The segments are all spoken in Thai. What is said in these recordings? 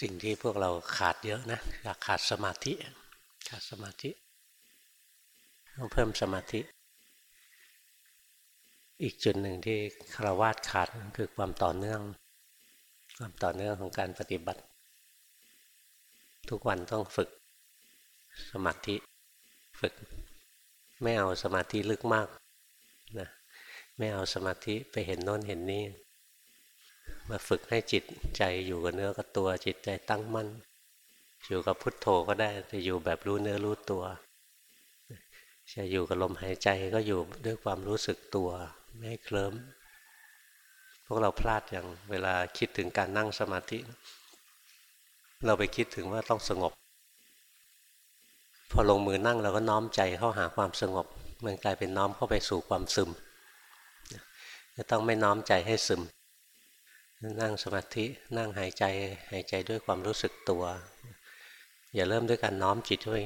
สิ่งที่พวกเราขาดเยอะนะอยาขาดสมาธิ ขาดสมาธิต้องเพิ่มสมาธิ อีกจุดหนึ่งที่คารวาสขาดคือความต่อเนื่อง ความต่อเนื่องของการปฏิบัติ ทุกวันต้องฝึกสมาธิฝึก ไม่เอาสมาธิลึกมากนะไม่เอาสมาธิไปเห็นโน้นเห็นนี่ มาฝึกให้จิตใจอยู่กับเนื้อกับตัวจิตใจตั้งมั่น อยู่กับพุทโธก็ได้จะอยู่แบบรู้เนื้อรู้ตัว จะอยู่กับลมหายใจก็อยู่ด้วยความรู้สึกตัวไม่เคลิ้มพวกเราพลาดอย่างเวลาคิดถึงการนั่งสมาธิ เราไปคิดถึงว่าต้องสงบ พอลงมือนั่งเราก็น้อมใจเข้าหาความสงบ มันกลายเป็นน้อมเข้าไปสู่ความซึมจะต้องไม่น้อมใจให้ซึม นั่งสมาธินั่งหายใจหายใจด้วยความรู้สึกตัว อย่าเริ่มด้วยการน้อมจิตด้วย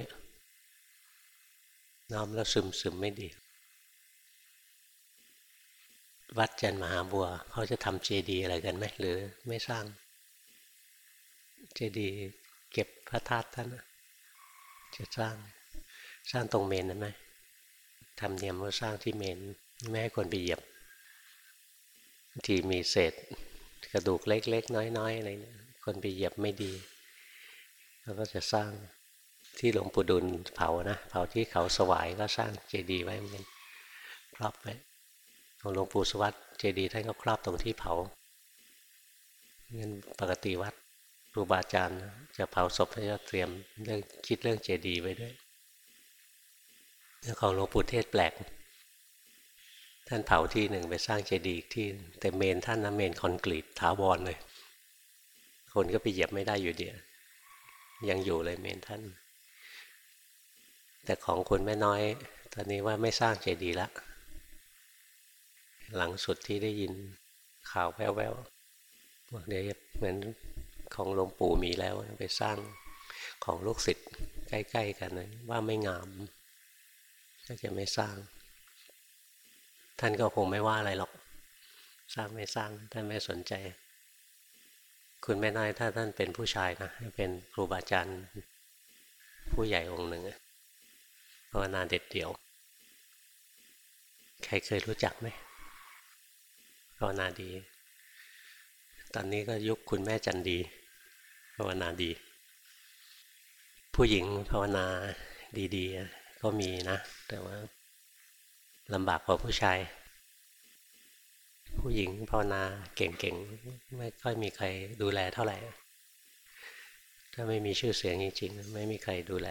น้อมแล้วซึมซึมไม่ดี วัดจันมหาบัวเขาจะทำเจดีย์อะไรกันไหมหรือไม่สร้าง เจดีย์เก็บพระธาตุท่านจะสร้างสร้างตรงเมนนั้นไหมทำเนียมว่าสร้างที่เมน ไม่ให้คนไปเหยียบ ที่มีเศษ กระดูกเล็ก ๆ น้อยๆอะไรเนี่ยคนไปเหยียบไม่ดีเราก็จะสร้างที่หลวงปู่ดุลเผานะเผาที่เขาสวายก็สร้างเจดีย์ไว้เหมือนครอบไว้ของหลวงปู่สวัสดิ์เจดีย์ท่านก็ครอบตรงที่เผาเงินปกติวัดครูบาอาจารย์จะเผาศพก็จะเตรียมเรื่องคิดเรื่องเจดีย์ไว้ด้วยของหลวงปู่เทศแปลก ท่านเผาที่หนึ่งไปสร้างเจดีย์อีกที่ แต่เมนท่านนะเมนคอนกรีตถาวรเลย คนก็ไปเหยียบไม่ได้อยู่เดียวยังอยู่เลยเมนท่าน แต่ของคุณแม่น้อย ตอนนี้ว่าไม่สร้างเจดีย์ละ หลังสุดที่ได้ยินข่าวแว่วๆบอกเดี๋ยวเหมือนของหลวงปู่มีแล้วไปสร้างของลูกศิษย์ใกล้ ๆ กันนะว่าไม่งาม ก็จะไม่สร้าง ท่านก็คงไม่ว่าอะไรหรอกสร้างไม่สร้างท่านไม่สนใจ คุณแม่น้อยถ้าท่านเป็นผู้ชายนะเป็นครูบาอาจารย์ผู้ใหญ่องค์หนึ่งภาวนาเด็ดเดี่ยว ใครเคยรู้จักไหมภาวนาดี ตอนนี้ก็ยุคคุณแม่จันดี ภาวนาดี ผู้หญิงภาวนาดีๆ ก็มีนะ แต่ว่า ลำบากกว่าผู้ชาย ผู้หญิงภาวนาเก่งๆ ไม่ค่อยมีใครดูแลเท่าไหร่ ถ้าไม่มีชื่อเสียงจริงๆ ไม่มีใครดูแล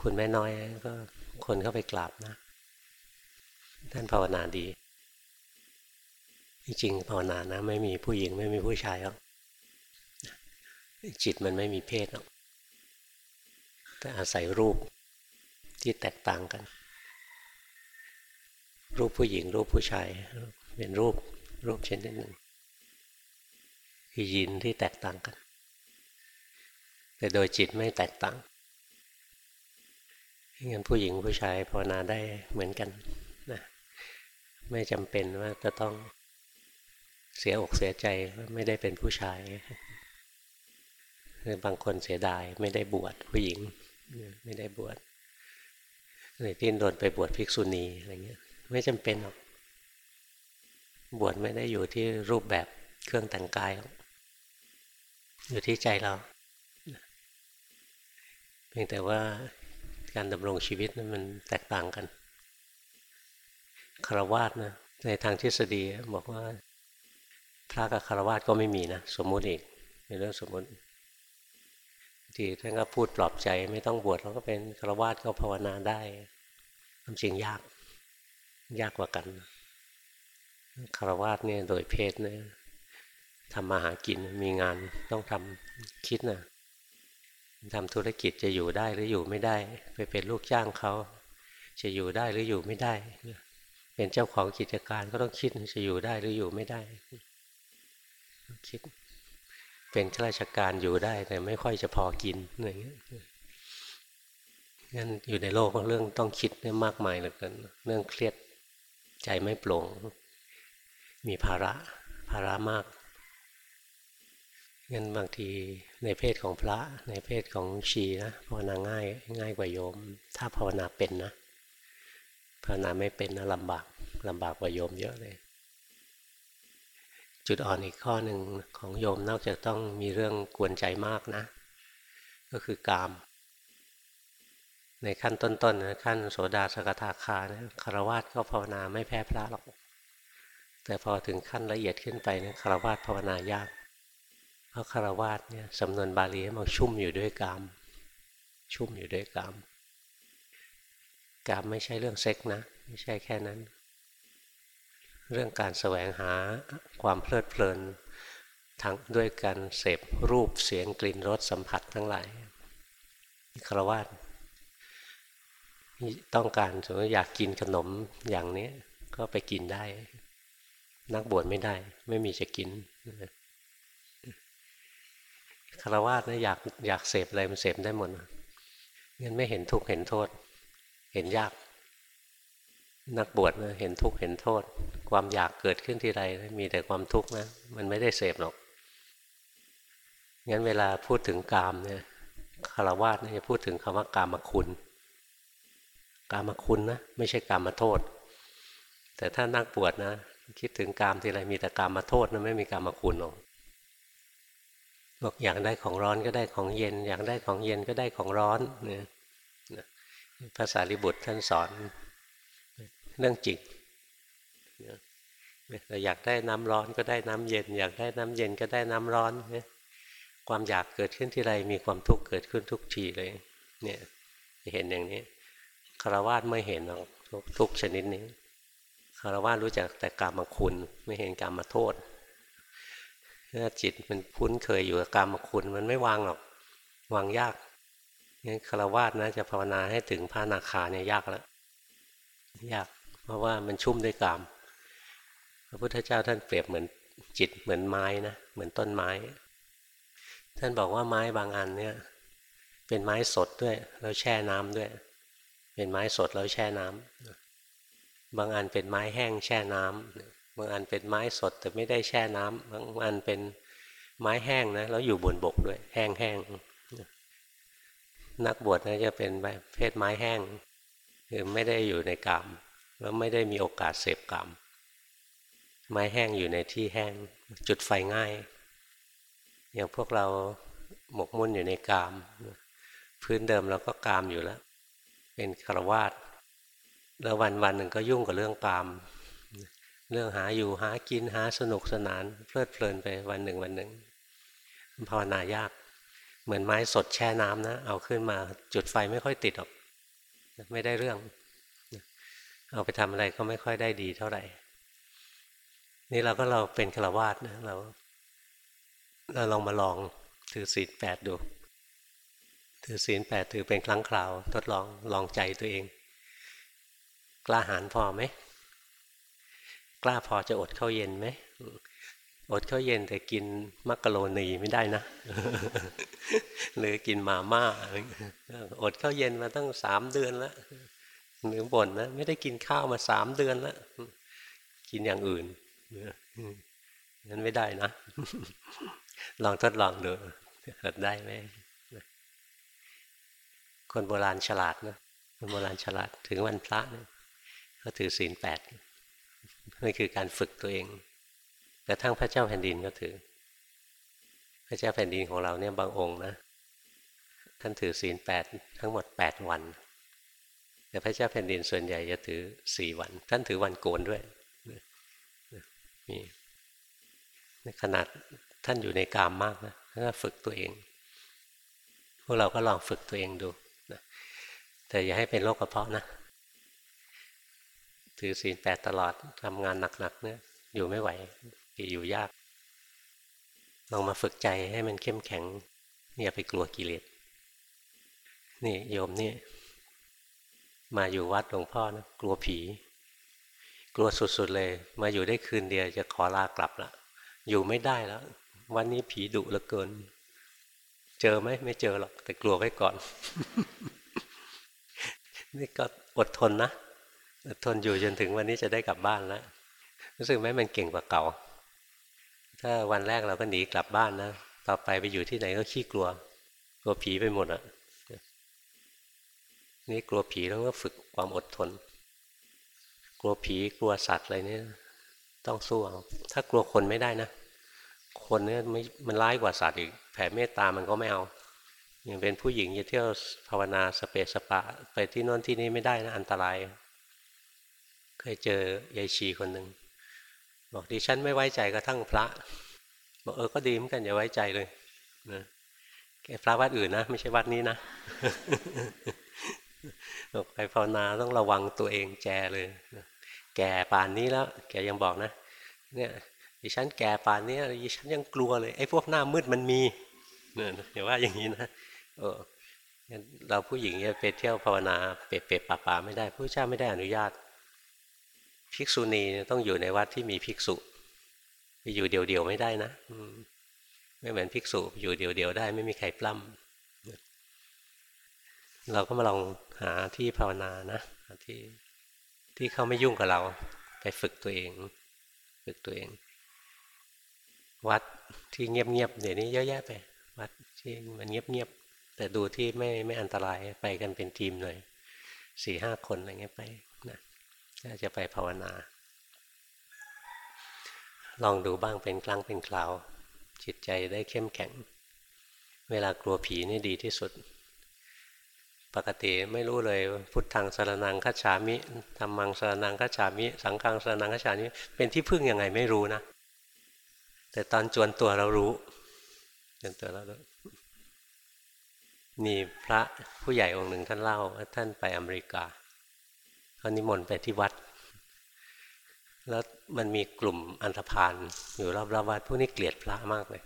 คุณแม่น้อยก็คนเข้าไปกราบนะ ท่านภาวนาดี จริงๆภาวนานะ ไม่มีผู้หญิงไม่มีผู้ชายหรอกจิตมันไม่มีเพศหรอกแต่อาศัยรูปที่แตกต่างกัน รูปผู้หญิง รูปผู้ชาย เป็นรูปรูปชนิดหนึ่งคือยินที่แตกต่างกัน แต่โดยจิตไม่แตกต่างงั้นผู้หญิงผู้ชายภาวนาได้เหมือนกันนะไม่จำเป็นว่าจะต้องเสียอกเสียใจว่าไม่ได้เป็นผู้ชายหรือบางคนเสียดายไม่ได้บวชผู้หญิง ไม่ได้บวชเลยที่โดนไปบวชภิกษุณีอะไรเงี้ย ไม่จำเป็นหรอกบวชไม่ได้อยู่ที่รูปแบบเครื่องแต่งกาย อยู่ที่ใจเราเพียงแต่ว่าการดำรงชีวิตนั้นมันแตกต่างกันคารวาสนะในทางทฤษฎีบอกว่า พระกับคารวาสก็ไม่มีนะสมมุติอีกในเรื่องสมมุติทีท่านก็พูดปลอบใจไม่ต้องบวชเราก็เป็นคารวาสก็ภาวนาได้ความจริงยาก ยากกว่ากันคารวาสเนี่ยโดยเพศเนี่ยทำมาหากินมีงานต้องทำคิดนะทำธุรกิจจะอยู่ได้หรืออยู่ไม่ได้ ไปเป็นลูกจ้างเขาจะอยู่ได้หรืออยู่ไม่ได้ เป็นเจ้าของกิจการก็ต้องคิดจะอยู่ได้หรืออยู่ไม่ได้ คิด เป็นข้าราชการอยู่ได้แต่ไม่ค่อยจะพอกินอะไรเงี้ยงั้นอยู่ในโลกเรื่องต้องคิดเนี่ยมากมายเหลือเกินเรื่องเครียด ใจไม่โปร่ง มีภาระภาระมากงั้นบางทีในเพศของพระในเพศของชีนะภาวนาง่ายง่ายกว่าโยม ถ้าภาวนาเป็นนะภาวนาไม่เป็นนะลำบากลำบากกว่าโยมเยอะเลย จุดอ่อนอีกข้อหนึ่งของโยมนอกจากต้องมีเรื่องกวนใจมากนะ ก็คือกาม ในขั้นต้นๆนะขั้นโสดาสกทาคานะคารวะก็ภาวนาไม่แพ้พระหรอก แต่พอถึงขั้นละเอียดขึ้นไปนะคารวะภาวนายาก เพราะคารวาสเนี่ยสำนวนบาลีมันชุ่มอยู่ด้วยกาม ชุ่มอยู่ด้วยกาม กามไม่ใช่เรื่องเซ็กนะ ไม่ใช่แค่นั้น เรื่องการแสวงหาความเพลิดเพลินทั้งด้วยการเสพรูปเสียงกลิ่นรสสัมผัสทั้งหลายคารวาส ต้องการสมมติอยากกินขนมอย่างนี้ก็ไปกินได้ นักบวชไม่ได้ ไม่มีจะกินคารวะนะอยากอยากเสพอะไรมันเสพได้หมดงั้นไม่เห็นทุกข์เห็นโทษ เห็นยาก นักบวชนะเห็นทุกข์เห็นโทษ ความอยากเกิดขึ้นที่ไรมีแต่ความทุกข์นะ มันไม่ได้เสพหรอกงั้นเวลาพูดถึงกามเนี่ยคารวะเนี่ยจะพูดถึงคำว่ากามคุณ กามคุณนะไม่ใช่กามโทษ แต่ถ้านักบวชนะ คิดถึงกามทีไรมีแต่กามมาโทษนะไม่มีกามคุณหรอกบอกอยากได้ของร้อนก็ได้ของเย็น อยากได้ของเย็นก็ได้ของร้อนเนี่ยภาษาลิบุตรท่านสอนเรื่องจริงเราอยากได้น้ำร้อนก็ได้น้ำเย็น อยากได้น้ำเย็นก็ได้น้ำร้อนเนี่ยความอยากเกิดขึ้นที่ไรมีความทุกข์เกิดขึ้นทุกทีเลย เนี่ยจะเห็นอย่างนี้ คารวะไม่เห็นหรอกทุกชนิดนี้คารวะรู้จักแต่กรรมคุณไม่เห็นกรรมโทษถ้าจิตมันคุ้นเคยอยู่กับกรรมคุณมันไม่วางหรอกวางยากงั้นคารวะนะจะภาวนาให้ถึงพระนาคาเนี่ยยากแล้วยาก เพราะว่ามันชุ่มด้วยกรรมพระพุทธเจ้าท่านเปรียบเหมือนจิตเหมือนไม้นะเหมือนต้นไม้ ท่านบอกว่าไม้บางอันเนี่ย เป็นไม้สดด้วย แล้วแช่น้ำด้วย เป็นไม้สดแล้วแช่น้ำบางอันเป็นไม้แห้งแช่น้ำบางอันเป็นไม้สดแต่ไม่ได้แช่น้ำบางอันเป็นไม้แห้งนะแล้วอยู่บนบกด้วย แห้งๆนักบวชนะจะเป็นเพศไม้แห้งคือไม่ได้อยู่ในกามแล้วไม่ได้มีโอกาสเสพกามไม้แห้งอยู่ในที่แห้ง จุดไฟง่าย อย่างพวกเราหมกมุ่นอยู่ในกาม พื้นเดิมเราก็กามอยู่แล้ว เป็นคารวาสแล้ววันวันหนึ่งก็ยุ่งกับเรื่องกาม เรื่องหาอยู่หากินหาสนุกสนาน เพลิดเพลินไปวันหนึ่งวันหนึ่งภาวนายาก เหมือนไม้สดแช่น้ำนะ เอาขึ้นมาจุดไฟไม่ค่อยติดหรอกไม่ได้เรื่อง เอาไปทำอะไรก็ไม่ค่อยได้ดีเท่าไหร่ นี่เราก็เราเป็นฆราวาสนะเรา เราลองมาลองถือศีลแปดดู ถือศีลแปดถือเป็นครั้งคราว ทดลองลองใจตัวเอง กล้าหาญพอไหมกล้าพอจะอดข้าวเย็นไหมอดข้าวเย็นแต่กินมักกะโรนีไม่ได้นะ หรือกินมาม่าอดข้าวเย็นมาตั้งสามเดือนแล้วหรือบ่นนะไม่ได้กินข้าวมาสามเดือนแล้วกินอย่างอื่นนั้นไม่ได้นะ ลองทดลองดูอดได้ไหม คนโบราณฉลาดนะคนโบราณฉลาดถึงวันพระเนี่ยเขาถือศีลแปดนั่นคือการฝึกตัวเองกระทั่งพระเจ้าแผ่นดินก็ถือ พระเจ้าแผ่นดินของเราเนี่ยบางองค์นะท่านถือศีลแปดทั้งหมดแปดวัน แต่พระเจ้าแผ่นดินส่วนใหญ่จะถือสี่วัน ท่านถือวันโกนด้วยนี่ขนาดท่านอยู่ในกามมากนะท่านก็ฝึกตัวเอง พวกเราก็ลองฝึกตัวเองดู แต่อย่าให้เป็นโรคกระเพาะนะ ถือศีลแปดตลอดทำงานหนักๆเนี่ยอยู่ไม่ไหวอยู่ยากลองมาฝึกใจให้มันเข้มแข็งอย่าไปกลัวกิเลสนี่โยมนี่ มาอยู่วัดหลวงพ่อนะกลัวผี กลัวสุดๆเลย มาอยู่ได้คืนเดียวจะขอลากลับละอยู่ไม่ได้แล้ว วันนี้ผีดุเหลือเกิน เจอไหมไม่เจอหรอก แต่กลัวไว้ก่อน นี่ก็อดทนนะอดทนอยู่จนถึงวันนี้จะได้กลับบ้านแล้วรู้สึกไหมมันเก่งกว่าเก่า ถ้าวันแรกเราก็หนีกลับบ้านนะต่อไปไปอยู่ที่ไหนก็ขี้กลัวกลัวผีไปหมดอะนี่กลัวผีแล้วก็ฝึกความอดทน กลัวผีกลัวสัตว์อะไรนี่ต้องสู้เอาถ้ากลัวคนไม่ได้นะ คนเนี่ยมันร้ายกว่าสัตว์อีกแผ่เมตตามันก็ไม่เอา อย่างเป็นผู้หญิงจะเที่ยวภาวนาสเปสสปะ ไปที่โน้นที่นี้ไม่ได้นะอันตราย เคยเจอยายชีคนหนึ่งบอกดิฉันไม่ไว้ใจกระทั่งพระ บอกเออก็ดีเหมือนกันอย่าไว้ใจเลยนะแกพระวัดอื่นนะ ไม่ใช่วัดนี้นะบอกไปภาวนาต้องระวังตัวเองแจเลยแก่ป่านนี้แล้ว แกยังบอกนะ เนี่ยดิฉันแก่ป่านนี้ดิฉันยังกลัวเลยไอ้พวกหน้ามืดมันมีเนี่ยอย่าว่าอย่างนี้นะ เออเราผู้หญิงเนี่ยไปเที่ยวภาวนาเปะเปะป่าป่าไม่ได้พระเจ้าไม่ได้อนุญาต ภิกษุณีต้องอยู่ในวัดที่มีภิกษุไปอยู่เดียวๆไม่ได้นะไม่เหมือนภิกษุอยู่เดียวๆได้ ไม่มีใครปล้ำเราก็มาลองหาที่ภาวนานะที่ที่เขาไม่ยุ่งกับเรา ไปฝึกตัวเอง ฝึกตัวเอง วัดที่เงียบๆเดี๋ยวนี้เยอะแยะไป วัดที่มันเงียบๆ แต่ดูที่ไม่ไม่อันตรายไปกันเป็นทีมเลยสี่ห้าคนอะไรเงี้ยไปนะจะไปภาวนา ลองดูบ้างเป็นครั้งเป็นคราว จิตใจได้เข้มแข็ง เวลากลัวผีนี่ดีที่สุด ปกติไม่รู้เลย พุทธังสรนังคัจฉามิธรรมังสรนังคัจฉามิ สังฆังสรนังคัจฉามิเป็นที่พึ่งยังไงไม่รู้นะ แต่ตอนจวนตัวเรารู้จวนตัวเรารู้ มีพระผู้ใหญ่องค์หนึ่งท่านเล่าว่าท่านไปอเมริกาเขานิมนต์ไปที่วัด แล้วมันมีกลุ่มอันธพาลอยู่รอบๆวัดพวกนี้เกลียดพระมากเลย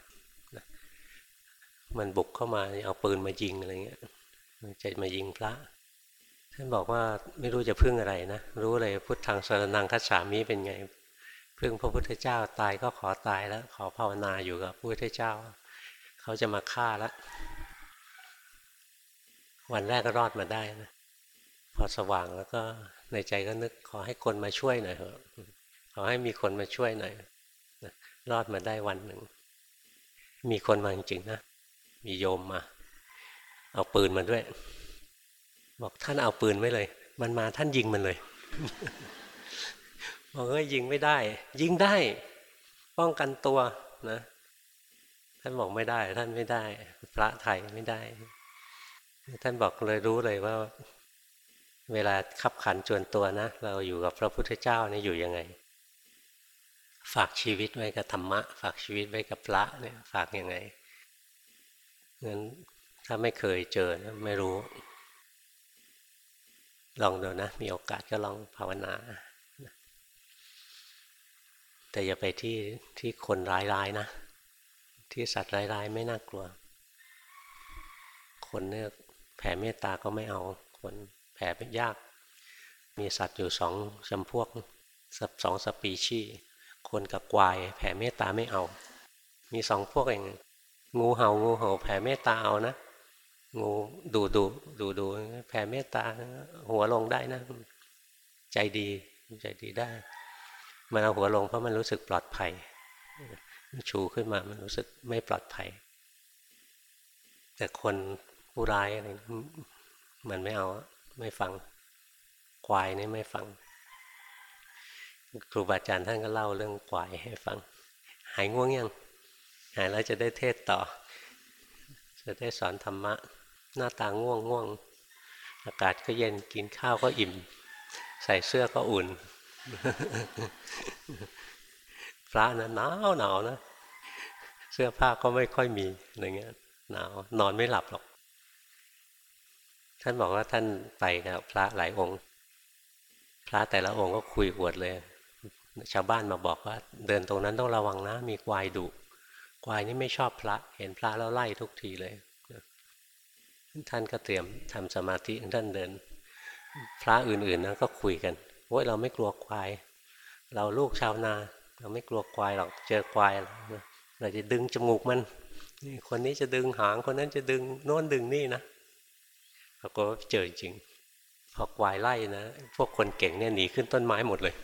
มันบุกเข้ามาเอาปืนมายิงอะไรเงี้ยจะมายิงพระ ท่านบอกว่าไม่รู้จะพึ่งอะไรนะ รู้เลยพุทธังสรนังคัจฉามิเป็นไง พึ่งพระพุทธเจ้าตายก็ขอตายแล้ว ขอภาวนาอยู่กับพระพุทธเจ้า เขาจะมาฆ่าแล้ว วันแรกก็รอดมาได้นะพอสว่างแล้วก็ในใจก็นึกขอให้คนมาช่วยหน่อยเถอะขอให้มีคนมาช่วยหน่อยรอดมาได้วันหนึ่ง มีคนมาจริงๆนะ มีโยมมา เอาปืนมาด้วย บอกท่านเอาปืนไว้เลย มันมาท่านยิงมันเลยบอกว่ายิงไม่ได้ ยิงได้ ป้องกันตัวนะ ท่านบอกไม่ได้ ท่านไม่ได้ พระไทยไม่ได้ ท่านบอกเลยรู้เลยว่า เวลาขับขันจวนตัวนะ เราอยู่กับพระพุทธเจ้านี่อยู่ยังไง ฝากชีวิตไว้กับธรรมะ ฝากชีวิตไว้กับพระเนี่ยฝากยังไงงั้นถ้าไม่เคยเจอนะไม่รู้ ลองดูนะ มีโอกาสก็ลองภาวนา แต่อย่าไปที่ที่คนร้ายๆนะ ที่สัตว์ร้ายๆ ไม่น่ากลัว คนเนี่ย แผ่เมตตาก็ไม่เอาคนแผ่เป็นยาก มีสัตว์อยู่สองจำพวกสองสปีชีคนกับกวาย แผ่เมตตาไม่เอา มีสองพวกเอง งูเห่างูเห่าแผ่เมตตาเอานะงูดูดูดูดูแผ่เมตตาหัวลงได้นะ ใจดีใจดีได้ มันเอาหัวลงเพราะมันรู้สึกปลอดภัยชูขึ้นมามันรู้สึกไม่ปลอดภัย แต่คน ผู้ร้ายอะไรมันไม่เอาไม่ฟังควายนี่ไม่ฟัง ครูบาอาจารย์ท่านก็เล่าเรื่องควายให้ฟัง หายง่วงยังหายแล้วจะได้เทศต่อ จะได้สอนธรรมะ หน้าตาง่วงง่วง อากาศก็เย็นกินข้าวก็อิ่ม ใส่เสื้อก็อุ่น พระนะหนาวหนาวนะ เสื้อผ้าก็ไม่ค่อยมีอะไรเงี้ยหนาวนอนไม่หลับหรอก ท่านบอกว่าท่านไปกับพระหลายองค์ พระแต่ละองค์ก็คุยอวดเลย ชาวบ้านมาบอกว่า เดินตรงนั้นต้องระวังนะ มีควายดุควายนี่ไม่ชอบพระ เห็นพระแล้วไล่ทุกทีเลย ท่านก็เตรียมทำสมาธิท่านเดิน พระอื่นๆนะก็คุยกันโอ้ยเราไม่กลัวควาย เราลูกชาวนา เราไม่กลัวควายหรอกเจอควายเราจะดึงจมูกมันคนนี้จะดึงหางคนนั้นจะดึงโน้นดึงนี่นะ รากฏว่าเจอจริงพอควายไล่นะพวกคนเก่งเนี่ยหนีขึ้นต้นไม้หมดเลย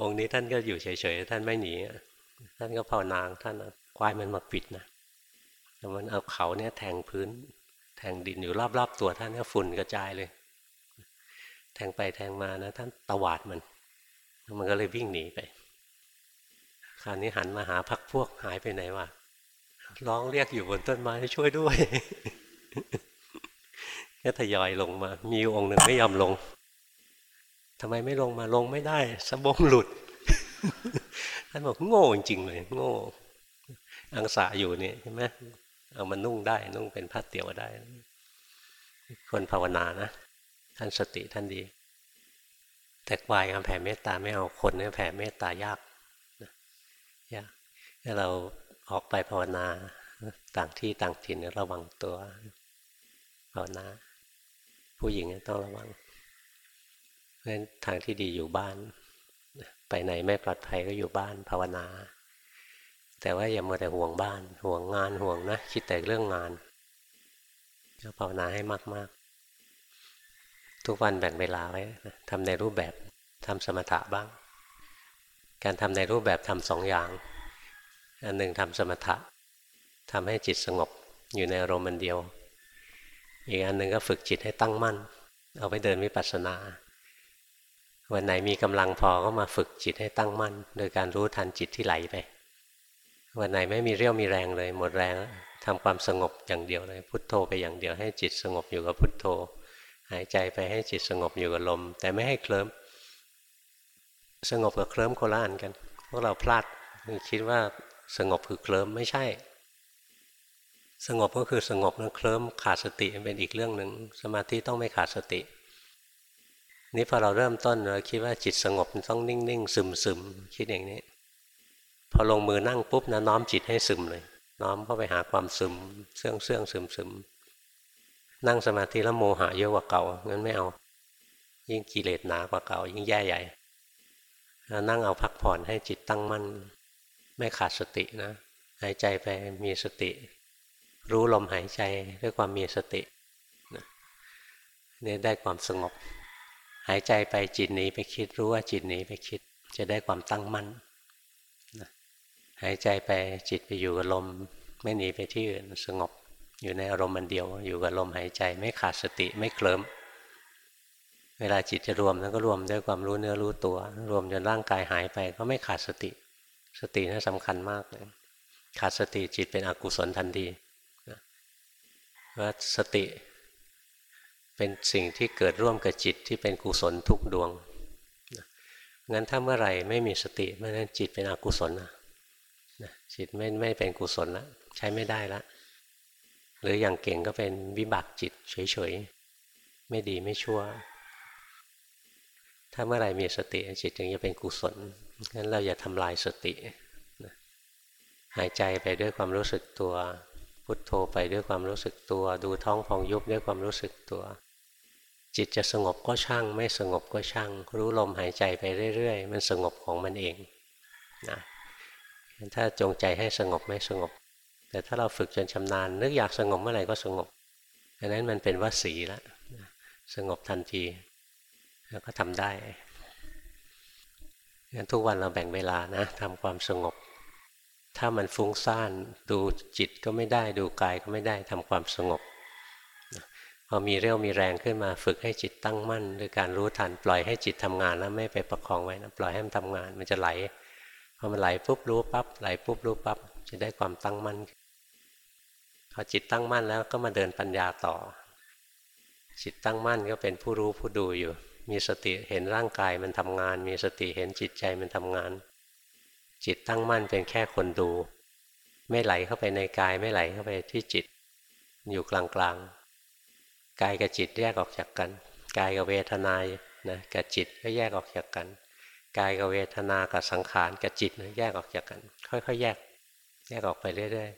องค์นี้ท่านก็อยู่เฉยๆท่านไม่หนีท่านก็ภาวนาท่านควควายมันมาปิดนะแต่มันเอาเขาเนี่ยแทงพื้น แทงดินอยู่รอบๆตัวท่านก็ฝุ่นกระจายเลย แทงไปแทงมานะ ท่านตวาดมันมันก็เลยวิ่งหนีไป คราวนี้หันมาหาพักพวกหายไปไหนวะร้องเรียกอยู่บนต้นไม้ช่วยด้วย ก็ทยอยลงมา มีองค์หนึ่งไม่ยอมลงทำไมไม่ลงมาลงไม่ได้สบงหลุดท่านบอกโง่จริงเลย โง่ อังสาอยู่เนี่ยใช่ไหมเอามานุ่งได้ นุ่งเป็นผ้าเตี่ยวได้ คนภาวนานะ ท่านสติท่านดี แต่ควายคำแผ่เมตตาไม่เอาคนเนี่ยแผ่เมตตายากยากถ้าเราออกไปภาวนาต่างที่ต่างถิ่นระวังตัว ภาวนาผู้หญิงต้องระวังเพราะฉะนั้นทางที่ดีอยู่บ้าน ไปไหนไม่ปลอดภัยก็อยู่บ้านภาวนา แต่ว่าอย่ามัวแต่ห่วงบ้าน ห่วงงานห่วงนะ คิดแต่เรื่องงานก็ภาวนาให้มาก ๆ ทุกวันแบ่งเวลาไว้ทำในรูปแบบทำสมถะบ้าง การทำในรูปแบบทำสองอย่าง อันหนึ่งทำสมถะทำให้จิตสงบอยู่ในอารมณ์มันเดียว อีกอันหนึ่งก็ฝึกจิตให้ตั้งมั่น เอาไปเดินวิปัสสนา วันไหนมีกำลังพอก็มาฝึกจิตให้ตั้งมั่น โดยการรู้ทันจิตที่ไหลไป วันไหนไม่มีเรี่ยวมีแรงเลย หมดแรงทำความสงบอย่างเดียวเลย พุทโธไปอย่างเดียวให้จิตสงบอยู่กับพุทโธ หายใจไปให้จิตสงบอยู่กับลม แต่ไม่ให้เคลิ้มสงบกับเคลิ้มโคละอันกัน พวกเราพลาดคิดว่าสงบคือเคลิ้มไม่ใช่ สงบก็คือสงบนะเคลิ้มขาดสติเป็นอีกเรื่องหนึ่งสมาธิต้องไม่ขาดสติ นี่พอเราเริ่มต้นเราคิดว่าจิตสงบต้องนิ่งๆซึมๆคิดอย่างนี้ พอลงมือนั่งปุ๊บนะน้อมจิตให้ซึมเลย น้อมเข้าไปหาความซึมเสื่องเสื่องซึมซึมนั่งสมาธิแล้วโมหะเยอะกว่าเก่างั้นไม่เอา ยิ่งกิเลสหนากว่าเก่า ยิ่งแย่ใหญ่แล้วนั่งเอาพักผ่อนให้จิตตั้งมั่น ไม่ขาดสตินะหายใจไปมีสติ รู้ลมหายใจด้วยความมีสติเนี่ยได้ความสงบ หายใจไปจิตหนีไปคิดรู้ว่าจิตหนีไปคิด จะได้ความตั้งมั่นหายใจไปจิตไปอยู่กับลม ไม่หนีไปที่อื่นสงบ อยู่ในอารมณ์มันเดียว อยู่กับลมหายใจไม่ขาดสติไม่เคลิ้มเวลาจิตจะรวมแล้วก็รวมด้วยความรู้เนื้อรู้ตัว รวมจนร่างกายหายไปก็ไม่ขาดสติ สตินั้นสำคัญมากเลยขาดสติจิตเป็นอกุศลทันที ว่าสติเป็นสิ่งที่เกิดร่วมกับจิตที่เป็นกุศลทุกดวง งั้นถ้าเมื่อไหร่ไม่มีสติเมื่อนั้นจิตเป็นอกุศลนะจิตไม่ไม่เป็นกุศลแล้วใช้ไม่ได้ละ หรืออย่างเก่งก็เป็นวิบากจิตเฉยๆ ไม่ดีไม่ชั่ว ถ้าเมื่อไหร่มีสติจิตจึงจะเป็นกุศล งั้นเราอย่าทำลายสติ หายใจไปด้วยความรู้สึกตัว พุทโธไปด้วยความรู้สึกตัว ดูท้องพองยุบด้วยความรู้สึกตัว จิตจะสงบก็ช่าง ไม่สงบก็ช่าง รู้ลมหายใจไปเรื่อย ๆ มันสงบของมันเองนะถ้าจงใจให้สงบไม่สงบ แต่ถ้าเราฝึกจนชำนาญ นึกอยากสงบเมื่อไหร่ก็สงบอันนั้นมันเป็นวสีแล้วสงบทันที แล้วก็ทำได้งั้นทุกวันเราแบ่งเวลานะทำความสงบ ถ้ามันฟุ้งซ่านดูจิตก็ไม่ได้ดูกายก็ไม่ได้ทำความสงบพอมีเรี่ยวมีแรงขึ้นมาฝึกให้จิตตั้งมั่นโดยการรู้ทันปล่อยให้จิตทำงานแล้วไม่ไปประคองไว้นะปล่อยให้มันทำงาน มันจะไหลพอมันไหลปุ๊บรู้ปั๊บไหลปุ๊บรู้ปั๊บจะได้ความตั้งมั่นพอจิตตั้งมั่นแล้วก็มาเดินปัญญาต่อ จิตตั้งมั่นก็เป็นผู้รู้ผู้ดูอยู่ มีสติเห็นร่างกายมันทำงาน มีสติเห็นจิตใจมันทำงาน จิตตั้งมั่นเป็นแค่คนดู ไม่ไหลเข้าไปในกายไม่ไหลเข้าไปที่จิต อยู่กลางๆกายกับจิตแยกออกจากกัน กายกับเวทนานะกับจิตก็แยกออกจากกัน กายกับเวทนากับสังขารกับจิตนะแยกออกจากกัน ค่อยๆแยก แยกออกไปเรื่อย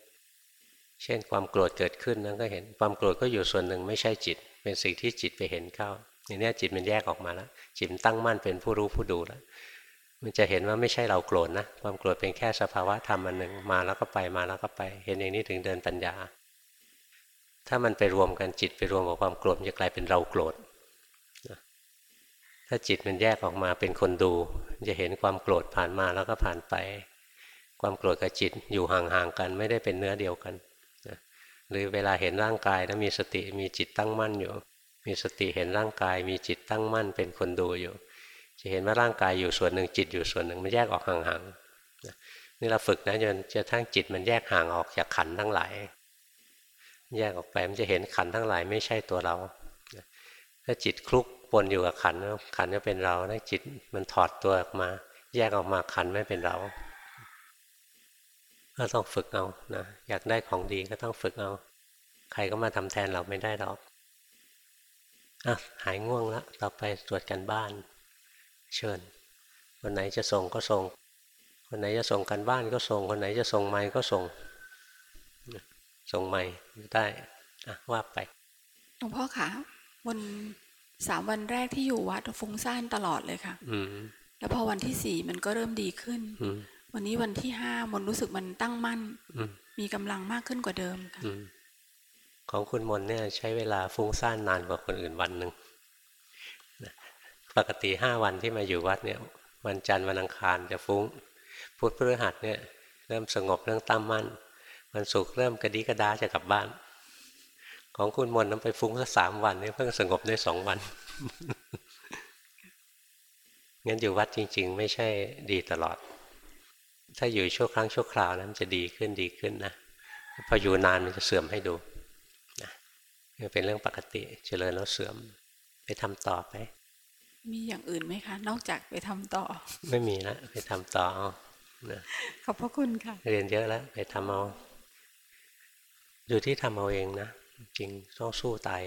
ๆ เช่นความโกรธเกิดขึ้นนั้นก็เห็นความโกรธก็อยู่ส่วนหนึ่งไม่ใช่จิต เป็นสิ่งที่จิตไปเห็นเข้าอย่างนี้จิตมันแยกออกมาแล้วจิตตั้งมั่นเป็นผู้รู้ผู้ดูแล้ว มันจะเห็นว่าไม่ใช่เราโกรธนะ ความโกรธเป็นแค่สภาวะธรรมอันหนึ่งมาแล้วก็ไปมาแล้วก็ไป เห็นอย่างนี้ถึงเดินปัญญา ถ้ามันไปรวมกันจิตไปรวมกับความโกรธจะกลายเป็นเราโกรธถ้าจิตมันแยกออกมาเป็นคนดู จะเห็นความโกรธผ่านมาแล้วก็ผ่านไป ความโกรธกับจิตอยู่ห่างๆกันไม่ได้เป็นเนื้อเดียวกันหรือเวลาเห็นร่างกายแล้วมีสติมีจิตตั้งมั่นอยู่ มีสติเห็นร่างกาย มีจิตตั้งมั่นเป็นคนดูอยู่ จะเห็นว่าร่างกายอยู่ส่วนหนึ่งจิตอยู่ส่วนหนึ่งมันแยกออกห่างๆนี่เราฝึกนะจนจะทั้งจิตมันแยกห่างออกจากขันทั้งหลาย แยกออกไปมันจะเห็นขันทั้งหลายไม่ใช่ตัวเราถ้าจิตคลุกปนอยู่กับขันขันก็เป็นเราถ้าจิตมันถอดตัวออกมา แยกออกมาขันไม่เป็นเรา ก็ต้องฝึกเอานะอยากได้ของดีก็ต้องฝึกเอา ใครก็มาทำแทนเราไม่ได้หรอกอะหายง่วงแล้วต่อไปตรวจกันบ้าน เชิญ คนไหนจะส่งก็ส่ง คนไหนจะส่งกันบ้านก็ส่ง คนไหนจะส่งไม้ก็ส่ง ส่งไม้ได้อะว่าไปหลวงพ่อคะวันสามวันแรกที่อยู่วัดฟุ้งซ่านตลอดเลยค่ะอืมแล้วพอวันที่สี่มันก็เริ่มดีขึ้นอืมวันนี้วันที่ห้ามนรู้สึกมันตั้งมั่นอืมมีกำลังมากขึ้นกว่าเดิมค่ะอืมของคุณมนเนี่ยใช้เวลาฟุ้งซ่านนานกว่าคนอื่นวันหนึ่งนะ ปกติห้าวันที่มาอยู่วัดเนี่ยวันจันทร์วันอังคารจะฟุ้ง พุธพฤหัสเนี่ยเริ่มสงบเรื่องตั้มมั่นวันศุกร์เริ่มกระดิกระดาจะกลับบ้าน ของคุณมนนั้นไปฟุ้งสักสามวันนี่เพิ่งสงบได้สองวันงั้นอยู่วัดจริง ๆ ไม่ใช่ดีตลอด ถ้าอยู่ชั่วครั้งชั่วคราวนะมันจะดีขึ้นดีขึ้นนะพออยู่นานมันจะเสื่อมให้ดูนะเป็นเรื่องปกติเจริญแล้วเสื่อมไปทำต่อไป มีอย่างอื่นไหมคะ นอกจากไปทำต่อ ไม่มีแล้วไปทำต่อเอานะขอบพระคุณค่ะ เรียนเยอะแล้วไปทำเอาอยู่ที่ทำเอาเองนะจริงต้องสู้ตาย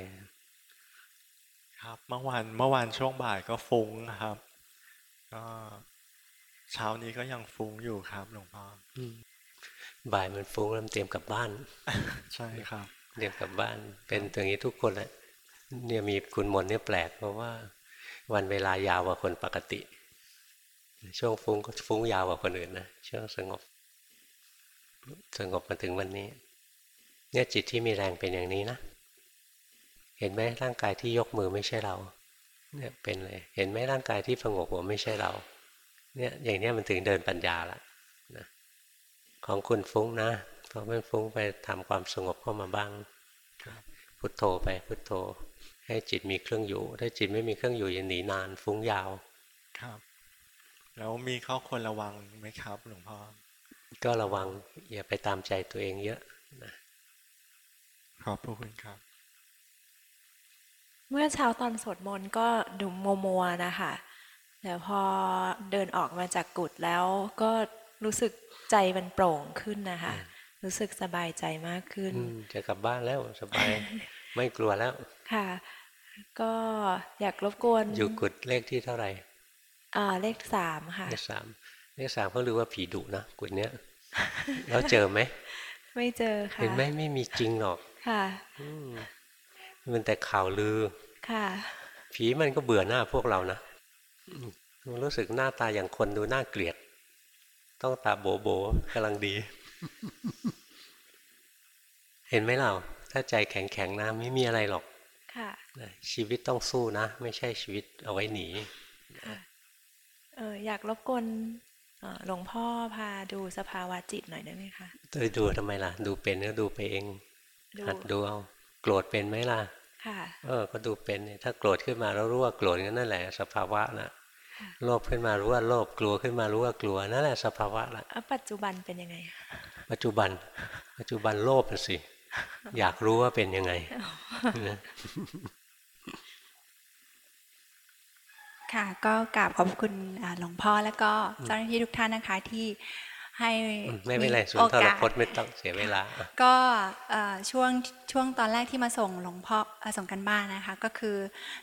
ครับเมื่อวานเมื่อวานช่วงบ่ายก็ฟุ้งนะครับ ก็เช้านี้ก็ยังฟุ้งอยู่ครับหลวงพ่ออืมบ่ายมันฟุ้งแล้วมันเตรียมกลับบ้าน ใช่ครับเตรียมกลับบ้าน เป็นอย่างนี้ทุกคนแหละเนี่ยมีคุณมนต์เนี่ยแปลกเพราะว่า วันเวลายาวกว่าคนปกติ ช่วงฟุ้งก็ฟุ้งยาวกว่าคนอื่นนะช่วงสงบ สงบมาถึงวันนี้ เนี่ยจิตที่มีแรงเป็นอย่างนี้นะเห็นไหมร่างกายที่ยกมือไม่ใช่เรา เนี่ยเป็นเลย เห็นไหมร่างกายที่ผงกหัวไม่ใช่เรา เนี่ยอย่างเนี้ยมันถึงเดินปัญญาละนะของคุณฟุ้งนะพอไม่ฟุ้งไปทำความสงบเข้ามาบ้างพุทโธไปพุทโธ ให้จิตมีเครื่องอยู่ ถ้าจิตไม่มีเครื่องอยู่อย่าหนีนานฟุ้งยาวครับ แล้วมีข้อควรระวังไหมครับ หลวงพ่อก็ระวังอย่าไปตามใจตัวเองเยอะนะขอบพระคุณครับ เมื่อเช้าตอนสวดมนต์ก็ดูมัวมัวๆนะคะแต่พอเดินออกมาจากกุฏแล้วก็รู้สึกใจมันโปร่งขึ้นนะคะ รู้สึกสบายใจมากขึ้นอืมจะกลับบ้านแล้วสบาย ไม่กลัวแล้ว ค่ะ ก็อยากรบกวน อยู่กุดเลขที่เท่าไหร่ อ่า เลขสามค่ะ เลขสามเลขสามเขาเรียกว่าผีดุนะกุดเนี้ยแล้วเจอไหม ไม่เจอค่ะ เห็นไหมไม่มีจริงหรอก ค่ะอืมมันแต่ข่าวลือ ค่ะ ผีมันก็เบื่อหน้าพวกเรานะอืมมันรู้สึกหน้าตาอย่างคนดูน่าเกลียด ต้องตาโบโบกำลังดี เห็นไหมเรา ถ้าใจแข็งๆนะไม่มีอะไรหรอก ค่ะนะชีวิตต้องสู้นะ ไม่ใช่ชีวิตเอาไว้หนีค่ะเอออยากรบกวนเอ่อหลวงพ่อพาดูสภาวะจิตหน่อยได้ไหมคะจะดูทำไมล่ะ ดูเป็นก็ดูไปเองดูหัดดูเอาโกรธเป็นไหมล่ะค่ะเออ ก็ดูเป็นเนี่ยถ้าโกรธขึ้นมาแล้วรู้ว่าโกรธก็นั่นแหละ สภาวะน่ะค่ะโลภขึ้นมารู้ว่าโลภกลัวขึ้นมารู้ว่ากลัวนั่นแหละสภาวะละเอ่อปัจจุบันเป็นยังไงคะปัจจุบัน ปัจจุบันโลภน่ะสิ อยากรู้ว่าเป็นยังไงนะค่ะ ก็กราบขอบคุณอ่าหลวงพ่อแล้วก็เจ้าหน้าที่ทุกท่านนะคะที่ให้อืมไม่เป็นไรสุนโอทรกาสพจน์ไม่ต้องเสียเวลาอะก็เอ่อช่วงช่วงตอนแรกที่มาส่งหลวงพ่อเอ่อส่งกันบ้านนะคะ ก็คือ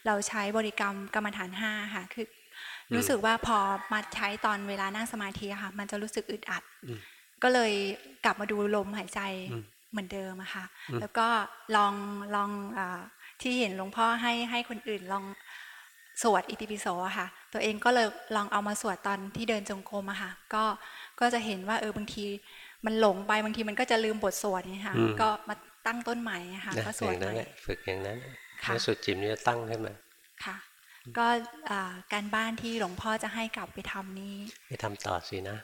เราใช้บริกรรมกรรมฐานห้าค่ะ คืออรู้สึกว่าพอมาใช้ตอนเวลานั่งสมาธิอะค่ะ มันจะรู้สึกอึดอัดอืมก็เลยกลับมาดูลมหายใจอืม เหมือนเดิมอะค่ะอืมแล้วก็ลองลองอาที่เห็นหลวงพ่อให้ให้คนอื่นลองสวดอิติปิโสอะค่ะ ตัวเองก็เลยลองเอามาสวดตอนที่เดินจงกรมอะค่ะ ก็ก็จะเห็นว่าเออบางทีมันหลงไปบางทีมันก็จะลืมบทสวดเนี่ยค่ะอืมก็มาตั้งต้นใหม่อะค่ะนะก็สอวดย่างใหนั้นม่แหละฝึกอย่างนั้นค่ะแล้วสุดจิมจะตั้งขึ้นมาค่ะ ก็อ่าการบ้านที่หลวงพ่อจะให้กลับไปทำนี้ ไปทำต่อสินะ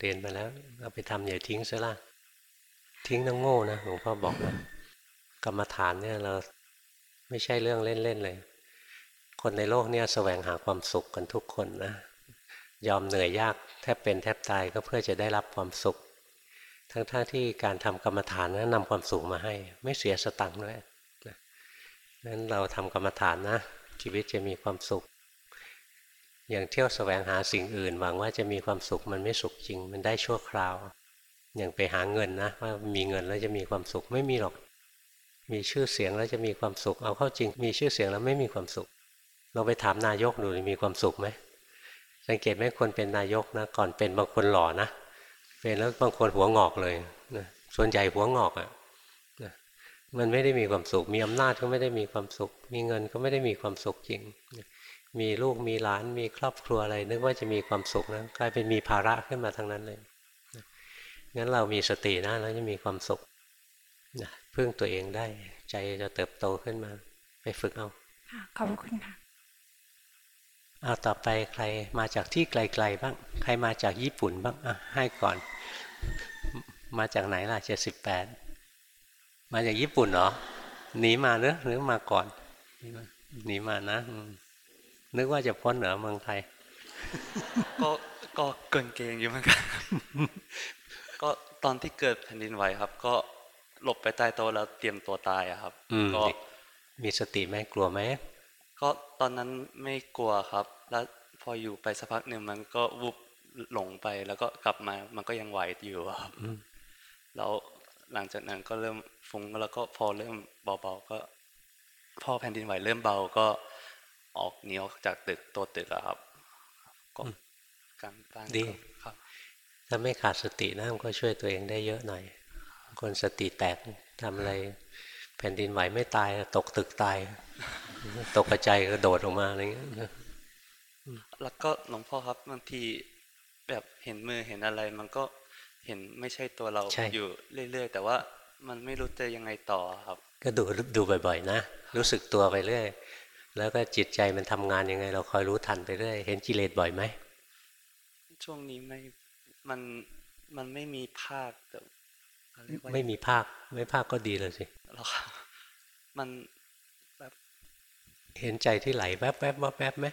เรียนมาแล้วเอาไปทำอย่าทิ้งซะละ ทิ้งน้องโง่นะหลวงพ่อบอกนะกรรมฐานเนี่ยเราไม่ใช่เรื่องเล่นๆเลย คนในโลกเนี่ยแสวงหาความสุขกันทุกคนนะ ยอมเหนื่อยยากแทบเป็นแทบตายก็เพื่อจะได้รับความสุข ทั้งๆทที่การทำกรรมฐานนั้นนำความสุขมาให้ ไม่เสียสตังค์ด้วยนะนั้นเราทำกรรมฐานนะ ชีวิตจะมีความสุข อย่างเที่ยวแสวงหาสิ่งอื่น หวังว่าจะมีความสุขมันไม่สุขจริง มันได้ชั่วคราว อย่างไปหาเงินนะว่ามีเงินแล้วจะมีความสุขไม่มีหรอก มีชื่อเสียงแล้วจะมีความสุข เอาเข้าจริง มีชื่อเสียงแล้วไม่มีความสุข เราไปถามนายกดูมีความสุขไหมสังเกตไหมคนเป็นนายกนะก่อนเป็นบางคนหล่อนะเป็นแล้วบางคนหัวงอกเลยนะส่วนใหญ่หัวงอกอะ่ะนะมันไม่ได้มีความสุข มีอำนาจก็ไม่ได้มีความสุข มีเงินก็ไม่ได้มีความสุขจริง มีลูกมีหลานมีครอบครัวอะไรนึกว่าจะมีความสุขนะกลายเป็นมีภาระขึ้นมาทั้งนั้นเลย งั้นเรามีสตินะแล้วจะมีความสุขนะพึ่งตัวเองได้ ใจจะเติบโตขึ้นมา ไปฝึกเอาค่ะขอบพระคุณค่ะเอาต่อไปใครมาจากที่ไกลๆบ้าง ใครมาจากญี่ปุ่นบ้างอะให้ก่อน มาจากไหนล่ะเจ็ดสิบแปดมาจากญี่ปุ่นเหรอหนีมาเนอะหรือมาก่อนหนีมานะอืมนึกว่าจะพ้นเหนือเมืองไทย ก็ก็เกินเกงอยู่เหมือนกัน ก็ตอนที่เกิดแผ่นดินไหวครับ ก็หลบไปใต้โต๊ะแล้วเตรียมตัวตายอะครับอืมก็มีสติไหมกลัวไหมก็ตอนนั้นไม่กลัวครับ แล้วพออยู่ไปสักพักหนึ่งมันก็วุบหลงไปแล้วก็กลับมามันก็ยังไหวอยู่อะครับอืมแล้วหลังจากนั้นก็เริ่มฟุ้งแล้วก็พอเริ่มเบาๆก็ พอแผ่นดินไหวเริ่มเบาก็ออกหนีออกจากตึกตัวตึกอะครับก็กลางบ้านดีก็ครับ ถ้าไม่ขาดสตินะมันก็ช่วยตัวเองได้เยอะหน่อย คนสติแตกทำอะไร แผ่นดินไหวไม่ตายตกตึกตาย ตกกระจายกระโดดออกมาอะไรเงี้ยแล้วก็หลวงพ่อครับบางทีแบบเห็นมือเห็นอะไร มันก็เห็นไม่ใช่ตัวเราใช่อยู่เรื่อย ๆ แต่ว่ามันไม่รู้จะยังไงต่อครับ ก็ดูดูบ่อยๆ นะ รู้สึกตัวไปเรื่อยแล้วก็จิตใจมันทำงานยังไง เราคอยรู้ทันไปเรื่อย เห็นกิเลสบ่อยไหมช่วงนี้ไม่ มันมันไม่มีภาคแต่เขาเรียกว่าไม่มีภาคไม่ภาคก็ดีเลยสิหรอครับมันเห็นใจที่ไหลแวบๆแวบๆแวบๆไหม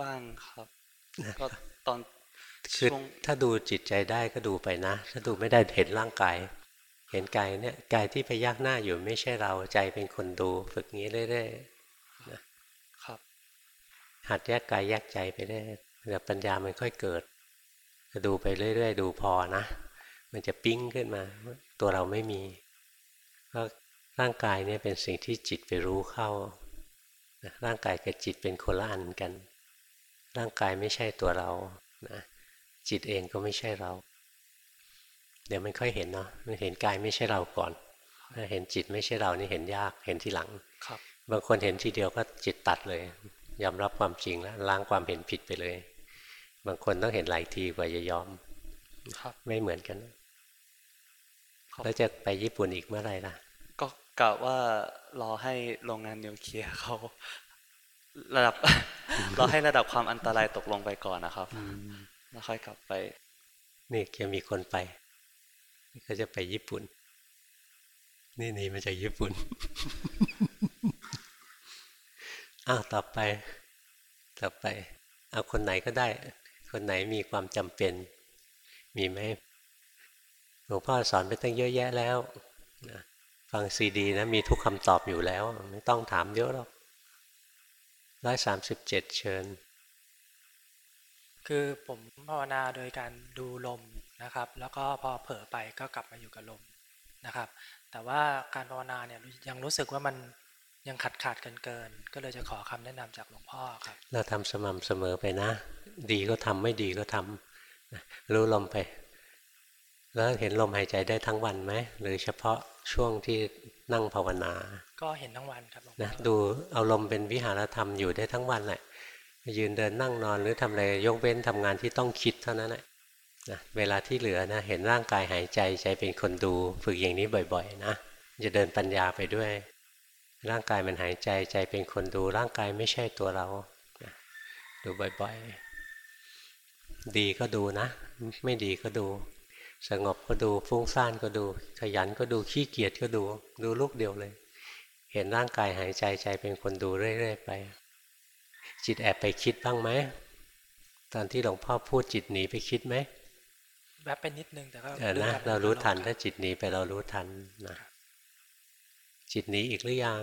บ้างครับก็ตอนคือช่วงถ้าดูจิตใจได้ก็ดูไปนะ ถ้าดูไม่ได้เห็นร่างกาย เห็นกายเนี่ยกายที่ไปยักหน้าอยู่ไม่ใช่เราใจเป็นคนดูฝึกงี้เรื่อยๆครับ หัดแยกกายแยกใจไปเรื่อยเดี๋ยวปัญญามันค่อยเกิดจะ ดูไปเรื่อย ๆ ดูพอนะ มันจะปิ้งขึ้นมา ตัวเราไม่มีก็ร่างกายเนี่ยเป็นสิ่งที่จิตไปรู้เข้านะร่างกายกับจิตเป็นคนละอันกัน ร่างกายไม่ใช่ตัวเรานะจิตเองก็ไม่ใช่เรา เดี๋ยวมันค่อยเห็นเนาะมันเห็นกายไม่ใช่เราก่อนถ้าเห็นจิตไม่ใช่เรานี่เห็นยากเห็นทีหลังครับ บางคนเห็นทีเดียวก็จิตตัดเลย ยอมรับความจริงแล้วล้างความเห็นผิดไปเลย บางคนต้องเห็นหลายทีกว่าจะยอมครับไม่เหมือนกันครับแล้วจะไปญี่ปุ่นอีกเมื่อไหร่ล่ะ ก็กะว่ารอให้โรงงานนิวเคลียร์เขาระดับรอให้ระดับความอันตรายตกลงไปก่อนนะครับแล้วค่อยกลับไป นี่จะมีคนไป ก็จะไปญี่ปุ่น นี่หนี่มาจากญี่ปุ่น อ้าวต่อไป ต่อไป เอาคนไหนก็ได้ คนไหนมีความจำเป็น มีไหมหลวงพ่อสอนไปตั้งเยอะแยะแล้วนะฟังซีดีนะมีทุกคำตอบอยู่แล้ว ไม่ต้องถามเยอะหรอกร้อยสามสิบเจ็ดเชิญ คือผมภาวนาโดยการดูลมนะครับ แล้วก็พอเผลอไปก็กลับมาอยู่กับลมนะครับ แต่ว่าการภาวนาเนี่ยยังรู้สึกว่ามัน ยังขาดขาดเกินเกินๆก็เลยจะขอคำแนะนำจากหลวงพ่อครับ เราทำสม่ำเสมอไปนะ ดีก็ทำไม่ดีก็ทำนะรู้ลมไป แล้วเห็นลมหายใจได้ทั้งวันไหมหรือเฉพาะช่วงที่นั่งภาวนา ก็เห็นทั้งวันครับหลวงพ่นะอดูเอาลมเป็นวิหารธรรมอยู่ได้ทั้งวันแหละยืนเดินนั่งนอนหรือทำอะไรยกเว้นทำงานที่ต้องคิดเท่านั้นแหละนะเวลาที่เหลือนะเห็นร่างกายหายใจใจเป็นคนดู ฝึกอย่างนี้บ่อย ๆ นะจะเดินปัญญาไปด้วย ร่างกายมันหายใจใจเป็นคนดูร่างกายไม่ใช่ตัวเรานะดูบ่อยดีก็ดูนะ ไม่ดีก็ดู สงบก็ดูฟุ้งซ่านก็ดู ขยันก็ดูขี้เกียจก็ดู ดูลูกเดียวเลย เห็นร่างกายหายใจใจเป็นคนดูเรื่อยๆไป จิตแอบไปคิดบ้างไหมตอนที่หลวงพ่อพูดจิตหนีไปคิดไหมแวบไปนิดนึงแต่ก็เออดึงนะกลับมเรารู้ทันคบถ้าจิตหนีไปเรารู้ทันนะ จิตหนีอีกหรือยัง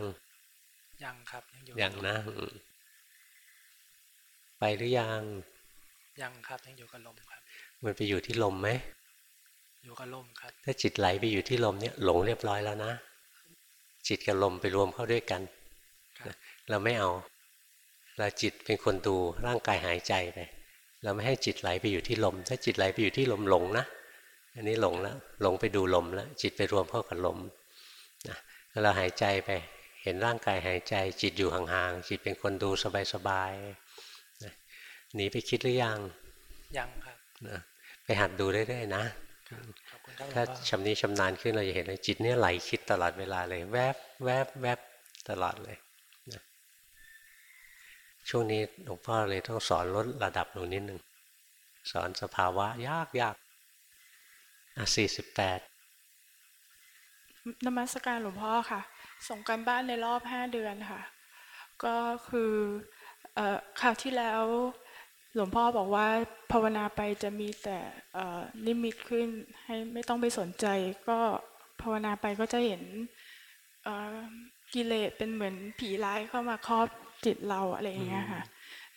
ยังครับยังอยู่ยังนะอืมไปหรือยัง ยังครับยังอยู่กับลมครับ มันไปอยู่ที่ลมไหมอยู่กับลมครับ ถ้าจิตไหลไปอยู่ที่ลมเนี่ยหลงเรียบร้อยแล้วนะ จิตกับลมไปรวมเข้าด้วยกันครับเราไม่เอา เราจิตเป็นคนดูร่างกายหายใจไป เราไม่ให้จิตไหลไปอยู่ที่ลม ถ้าจิตไหลไปอยู่ที่ลมหลงนะ อันนี้หลงแล้วหลงไปดูลมแล้ว จิตไปรวมเข้ากับลมนะแล้ว เราหายใจไปเห็นร่างกายหายใจ จิตอยู่ห่างๆจิตเป็นคนดูสบายๆนะหนีไปคิดหรือยังยังครับนะไปหัดดูเรื่อยๆนะขอบคุณครับหลวงถ้าพ่อชำนิชำนาญขึ้นเราจะเห็นเลยจิตเนี่ยไหลคิดตลอดเวลาเลย แวบแวบแวบตลอดเลยนะช่วงนี้หลวงพ่อเลยต้องสอนลดระดับหนูนิดหนึ่งสอนสภาวะยากยากอะสี่สิบแปด นมัสการหลวงพ่อค่ะ ส่งการบ้านในรอบห้าเดือนค่ะ ก็คืออคราวที่แล้วหลวงพ่อบอกว่าภาวนาไปจะมีแต่นิมิตขึ้นให้ไม่ต้องไปสนใจ ก็ภาวนาไปก็จะเห็นกิเลสเป็นเหมือนผีร้ายเข้ามาครอบจิตเราอะไรอย่างเงี้ยค่ะ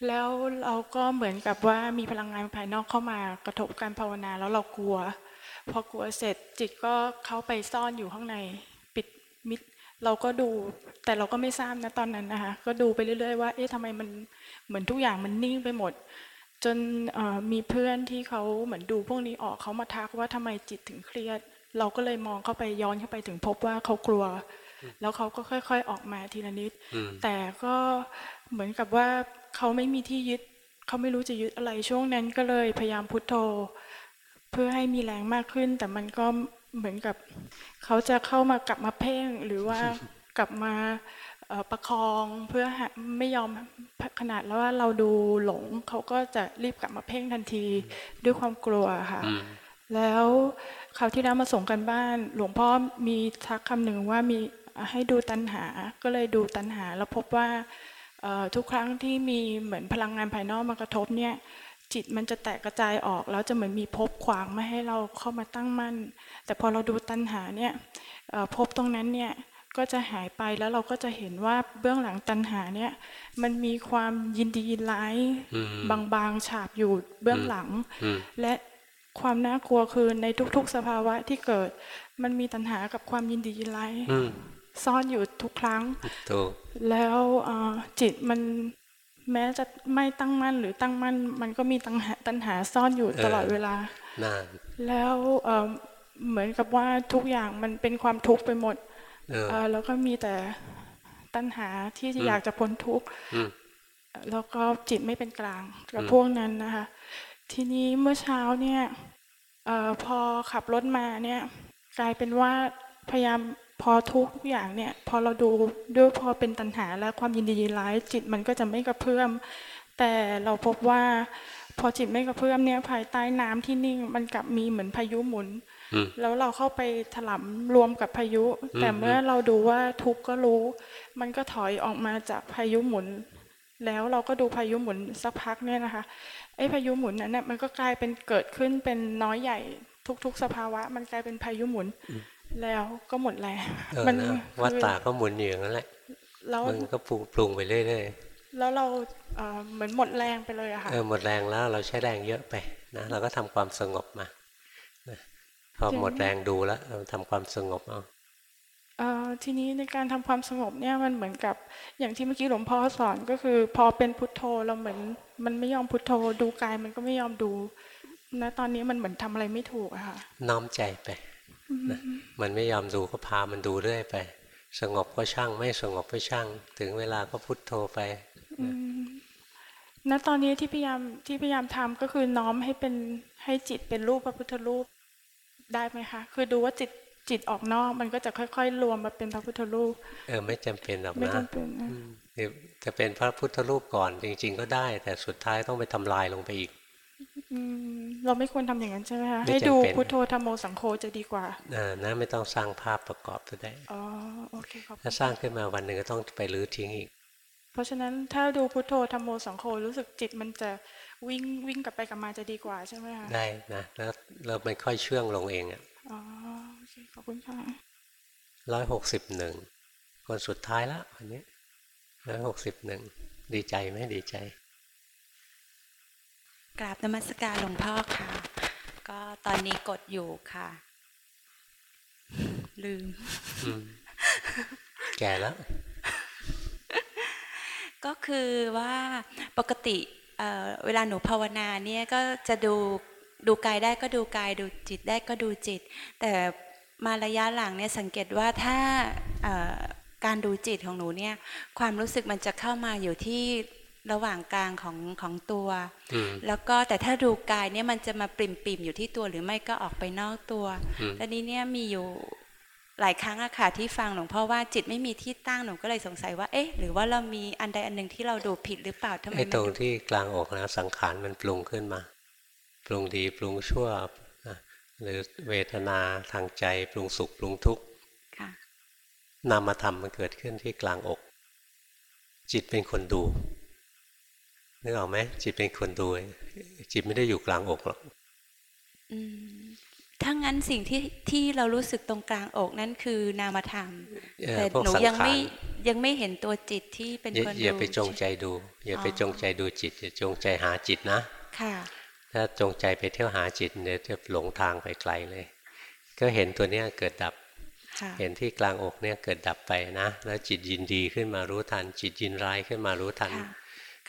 แล้วเราก็เหมือนกับว่ามีพลังงานภายนอกเข้ามากระทบการภาวนาแล้วเรากลัว พอกลัวเสร็จจิตก็เข้าไปซ่อนอยู่ข้างในปิดมิดเราก็ดู แต่เราก็ไม่ทราบนะตอนนั้นนะคะ ก็ดูไปเรื่อยๆว่า เอ๊ะทำไมมันเหมือนทุกอย่างมันนิ่งไปหมด จนเอ่อมีเพื่อนที่เขาเหมือนดูพวกนี้ออกเขามาทักว่าทำไมจิตถึงเครียด เราก็เลยมองเข้าไปย้อนเข้าไปถึงพบว่าเขากลัว แล้วเขาก็ค่อย ๆออกมาทีละนิดอืมแต่ก็เหมือนกับว่าเขาไม่มีที่ยึดเขาไม่รู้จะยึดอะไรช่วงนั้นก็เลยพยายามพุทโธ เพื่อให้มีแรงมากขึ้น แต่มันก็เหมือนกับเขาจะเข้ามากลับมาเพ่งหรือว่ากลับมาเอ่อประคองเพื่อหาไม่ยอมขนาดแล้วว่าเราดูหลงเขาก็จะรีบกลับมาเพ่งทันทีด้วยความกลัวค่ะอืมแล้วคราวที่แล้วมาส่งกันบ้าน หลวงพ่อมีทักคำหนึ่งว่ามีให้ดูตัณหา ก็เลยดูตัณหา แล้วพบว่าเอ่อทุกครั้งที่มีเหมือนพลังงานภายนอกมากระทบเนี่ย จิตมันจะแตกกระจายออกแล้วจะเหมือนมีภพขวางไม่ให้เราเข้ามาตั้งมั่น แต่พอเราดูตัณหาเนี่ยเอ่อภพตรงนั้นเนี่ยก็จะหายไปแล้วเราก็จะเห็นว่าเบื้องหลังตัณหาเนี่ย มันมีความยินดียินร้ายอืมบางๆฉาบอยู่เบื้องหลังอืมและความน่ากลัวคือในทุก ๆ สภาวะที่เกิด มันมีตัณหากับความยินดียินร้ายอืมซ่อนอยู่ทุกครั้งถูกแล้วเอ่อจิตมัน แม้จะไม่ตั้งมั่นหรือตั้งมั่น มันก็มีตัณหาตัณหาซ่อนอยู่เออตลอดเวลาน่าแล้วเอ่อเหมือนกับว่าทุกอย่างมันเป็นความทุกข์ไปหมดเออเอ่อแล้วก็มีแต่ตัณหาที่อยากจะพ้นทุกข์อืมแล้วก็จิตไม่เป็นกลางกับอืมพวกนั้นนะคะ ทีนี้เมื่อเช้าเนี่ยเออพอขับรถมาเนี่ย กลายเป็นว่าพยายาม พอทุกอย่างเนี่ย พอเราดูด้วยพอเป็นตัณหาและความยินดียินร้ายจิตมันก็จะไม่กระเพื่อม แต่เราพบว่า พอจิตไม่กระเพื่อมเนี่ยภายใต้น้ำที่นิ่ง มันกลับมีเหมือนพายุหมุนอืมแล้วเราเข้าไปถลำรวมกับพายุอืมแต่เมื่อเราดูว่าทุกข์ก็รู้ มันก็ถอยออกมาจากพายุหมุน แล้วเราก็ดูพายุหมุนสักพักเนี่ยนะคะไอ้พายุหมุนนั้นเนี่ยมันก็กลายเป็นเกิดขึ้นเป็นน้อยใหญ่ทุก ๆ สภาวะ มันกลายเป็นพายุหมุน แล้วก็หมดแรงเออมันะคือวัดตาก็หมุนอยู่อย่างนั้นแหละแล้วมันก็ปรุงปรุงไปเรื่อยแล้วเราเอ่อเหมือนหมดแรงไปเลยอะๆค่ะเออหมดแรงแล้วเราใช้แรงเยอะไปนะเราก็ทำความสงบมานะพอจริงหมดแรงดูแล้วเราทำความสงบเอาเอ่อทีนี้ในการทำความสงบเนี่ยมันเหมือนกับอย่างที่เมื่อกี้หลวงพ่อสอนก็คือ พอเป็นพุทโธเราเหมือน มันไม่ยอมพุทโธดูกายมันก็ไม่ยอมดูนะตอนนี้มันเหมือนทำอะไรไม่ถูกอะค่ะน้อมใจไปนะ มันไม่ยอมดูก็พามันดูเรื่อยไป สงบก็ช่าง ไม่สงบก็ช่าง ถึงเวลาก็พุทโธไปอืมณตอนนี้ที่พยายามที่พยายามทำก็คือน้อมให้เป็นให้จิตเป็นรูปพระพุทธรูปได้ไหมคะ คือดูว่าจิตจิตออกนอกมันก็จะค่อย ๆ รวมมาเป็นพระพุทธรูป เออไม่จำเป็นหรอกไม่นะจำเป็นนะอืมจะเป็นพระพุทธรูปก่อนจริง ๆ ก็ได้ แต่สุดท้ายต้องไปทำลายลงไปอีกอืม เราไม่ควรทำอย่างนั้นใช่ไหมคะไม่ให้จำดูเป็นพุทโธธรรมโมสังโฆจะดีกว่าอ่านะไม่ต้องสร้างภาพประกอบก็ได้อ๋อโอเคขอบคุถ้าณสร้างขึ้นมาวันหนึ่งก็ต้องไปรื้อทิ้งอีก เพราะฉะนั้นถ้าดูพุทโธธรรมโมสังโฆรู้สึกจิตมันจะวิ่งวิ่งกลับไปกลับมาจะดีกว่าใช่ไหมคะได้นะแล้วเราไม่ค่อยเชื่องลงเองอะอ๋อโอเคขอบคุณค่ะร้อยหกสิบหนึ่งคนสุดท้ายละวันนี้ร้อยหกสิบหนึ่งดีใจไหมดีใจ กราบนมัสการหลวงพ่อค่ะ ก็ตอนนี้กดอยู่ค่ะ ลืมอืมแก่แล้ว ก็คือว่าปกติเอ่อเวลาหนูภาวนาเนี่ยก็จะดูดูกายได้ก็ดูกายดูจิตได้ก็ดูจิต แต่มาระยะหลังเนี่ยสังเกตว่าถ้าเอ่อการดูจิตของหนูเนี่ยความรู้สึกมันจะเข้ามาอยู่ที่ ระหว่างกลางของของตัวอืมแล้วก็แต่ถ้าดูกายเนี่ยมันจะมาปริมปิมๆอยู่ที่ตัวหรือไม่ก็ออกไปนอกตัวอืมตอนนี้เนี่ยมีอยู่หลายครั้งอะค่ะที่ฟังหลวงพ่อว่าจิตไม่มีที่ตั้งหนูก็เลยสงสัยว่าเอ๊ะหรือว่าเรามีอันใดอันหนึ่งที่เราดูผิดหรือเปล่าทำไมไอ้มันตรงดูที่กลางอกนะสังขารมันปรุงขึ้นมา ปรุงดีปรุงชั่วนะหรือเวทนาทางใจปรุงสุขปรุงทุกข์ค่ะนามธรรมมันเกิดขึ้นที่กลางอก จิตเป็นคนดู นึกออกไหมจิตเป็นคนดู จิตไม่ได้อยู่กลางอกหรอกอืมถ้างั้นสิ่งที่ที่เรารู้สึกตรงกลางอกนั่นคือนามธรรมเอ่อแต่พวกหนูสังยังขารไม่ยังไม่เห็นตัวจิตที่เป็นอย่าคนอย่าดูไปจงใจดู อย่าไปอ๋อจงใจดูจิตอย่าจงใจหาจิตนะ ค่ะ ถ้าจงใจไปเที่ยวหาจิตเดี๋ยวจะหลงทางไปไกลเลย ก็เห็นตัวเนี้ยเกิดดับค่ะเห็นที่กลางอกเนี่ยเกิดดับไปนะ แล้วจิตยินดีขึ้นมารู้ทัน จิตยินร้ายขึ้นมารู้ทันค่ะค่ะ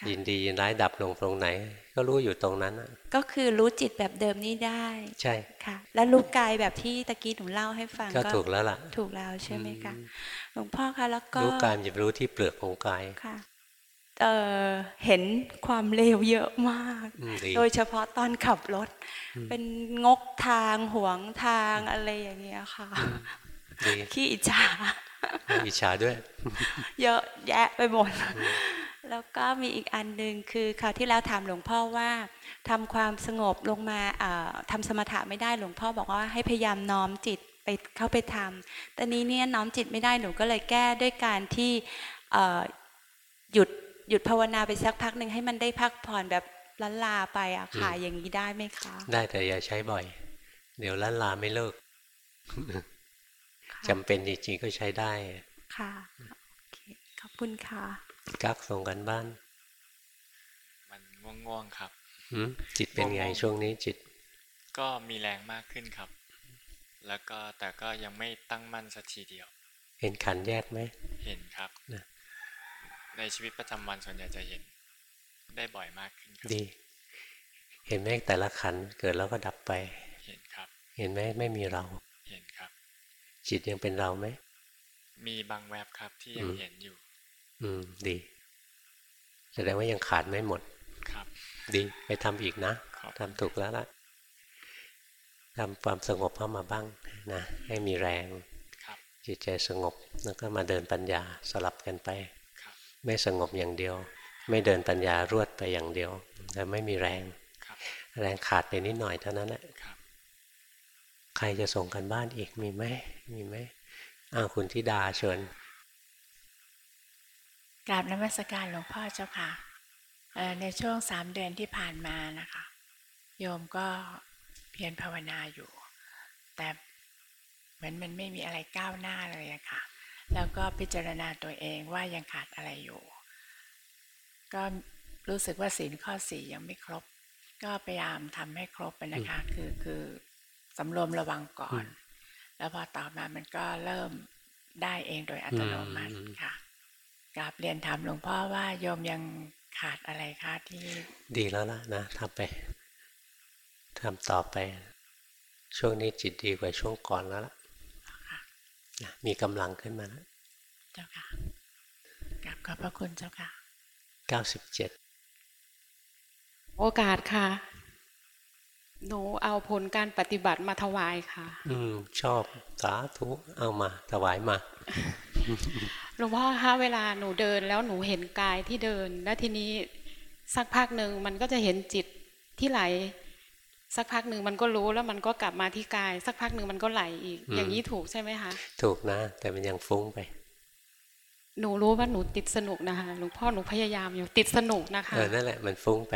ยินดียินร้ายดับลงตรงไหน ก็รู้อยู่ตรงนั้นน่ะก็คือรู้จิตแบบเดิมนี้ได้ ใช่ค่ะ แล้วรู้กายแบบที่ตะกี้หนูเล่าให้ฟังก็ถูกแล้วล่ะ ถูกแล้วใช่ไหมคะอืมหลวงพ่อคะแล้วก็รู้กายมันจะรู้ที่เปลือกของกายค่ะเอ่อเห็นความเลวเยอะมากอืมดีโดยเฉพาะตอนขับรถอืมเป็นงกทางหวงทางอะไรอย่างเงี้ยค่ะดีขี้อิจฉาอิจฉาด้วย เยอะแยะไปหมด แล้วก็มีอีกอันหนึ่งคือคราวที่แล้วถามหลวงพ่อว่าทำความสงบลงมาเอ่อทำสมถะไม่ได้หลวงพ่อบอกว่าให้พยายามน้อมจิตไปเข้าไปทำแต่นี้เนี่ยน้อมจิตไม่ได้หนูก็เลยแก้ด้วยการที่เอ่อหยุดหยุดภาวนาไปสักพักหนึ่งให้มันได้พักผ่อนแบบล้นลาไปอะค่ะอืมอย่างนี้ได้ไหมคะ ได้แต่อย่าใช้บ่อย เดี๋ยวล้านลาไม่เลิกค่ะจำเป็นจริงๆก็ใช้ได้ค่ะโอเคขอบคุณค่ะ กักส่งกันบ้าน มันง่วงๆครับหืมจิตเป็นไงง่วงๆช่วงนี้จิต ก็มีแรงมากขึ้นครับ แล้วก็แต่ก็ยังไม่ตั้งมั่นสักทีเดียว เห็นขันแยกไหมเห็นครับนะในชีวิตประจำวันส่วนใหญ่จะเห็น ได้บ่อยมากขึ้นครับดี เห็นไหมแต่ละขันเกิดแล้วก็ดับไป เห็นครับ เห็นไหมไม่มีเรา เห็นครับ จิตยังเป็นเราไหมมีบางแวบครับที่ยังอืมเห็นอยู่ อืม ดีแสดงว่ายังขาดไม่หมด ครับ ดีไปทำอีกนะครับทำถูกแล้วล่ะทำความสงบเข้ามาบ้างนะ ให้มีแรงครับจิตใจสงบแล้วก็มาเดินปัญญาสลับกันไปครับไม่สงบอย่างเดียว ไม่เดินปัญญารวดไปอย่างเดียวแต่ไม่มีแรงครับแรงขาดไปนิดหน่อยเท่านั้นแหละครับใครจะส่งกันบ้านอีกมีไหมมีไหมอ้าวคุณธิดาเชิญ กราบนมัสการหลวงพ่อเจ้าค่ะเอ่อในช่วงสามเดือนที่ผ่านมานะคะ โยมก็เพียรภาวนาอยู่ แต่เหมือนมันไม่มีอะไรก้าวหน้าเลยอะค่ะ แล้วก็พิจารณาตัวเองว่ายังขาดอะไรอยู่ ก็รู้สึกว่าศีลข้อสี่ยังไม่ครบ ก็พยายามทำให้ครบไปนะคะ คือคือสำรวมระวังก่อน แล้วพอต่อมามันก็เริ่มได้เองโดยอัตโนมัติอืมค่ะ กราบเรียนถามหลวงพ่อว่าโยมยังขาดอะไรคะที่ ดีแล้วล่ะนะทำไปทำต่อไป ช่วงนี้จิตดีกว่าช่วงก่อนแล้วล่ะค่ะนะมีกำลังขึ้นมาแล้วเจ้าค่ะกราบขอบพระคุณเจ้าค่ะเก้าสิบเจ็ดโอกาสค่ะ หนูเอาผลการปฏิบัติมาถวายค่ะ อืม ชอบสาธุเอามาถวายมา หลวงพ่อคะเวลาหนูเดินแล้วหนูเห็นกายที่เดิน แล้วทีนี้สักพักหนึ่งมันก็จะเห็นจิตที่ไหล สักพักหนึ่งมันก็รู้แล้วมันก็กลับมาที่กาย สักพักหนึ่งมันก็ไหลอีก อย่างนี้ถูกใช่ไหมคะ ถูกนะ แต่มันยังฟุ้งไป หนูรู้ว่าหนูติดสนุกนะคะหลวงพ่อหนูพยายามอยู่ติดสนุกนะคะเออนั่นแหละมันฟุ้งไป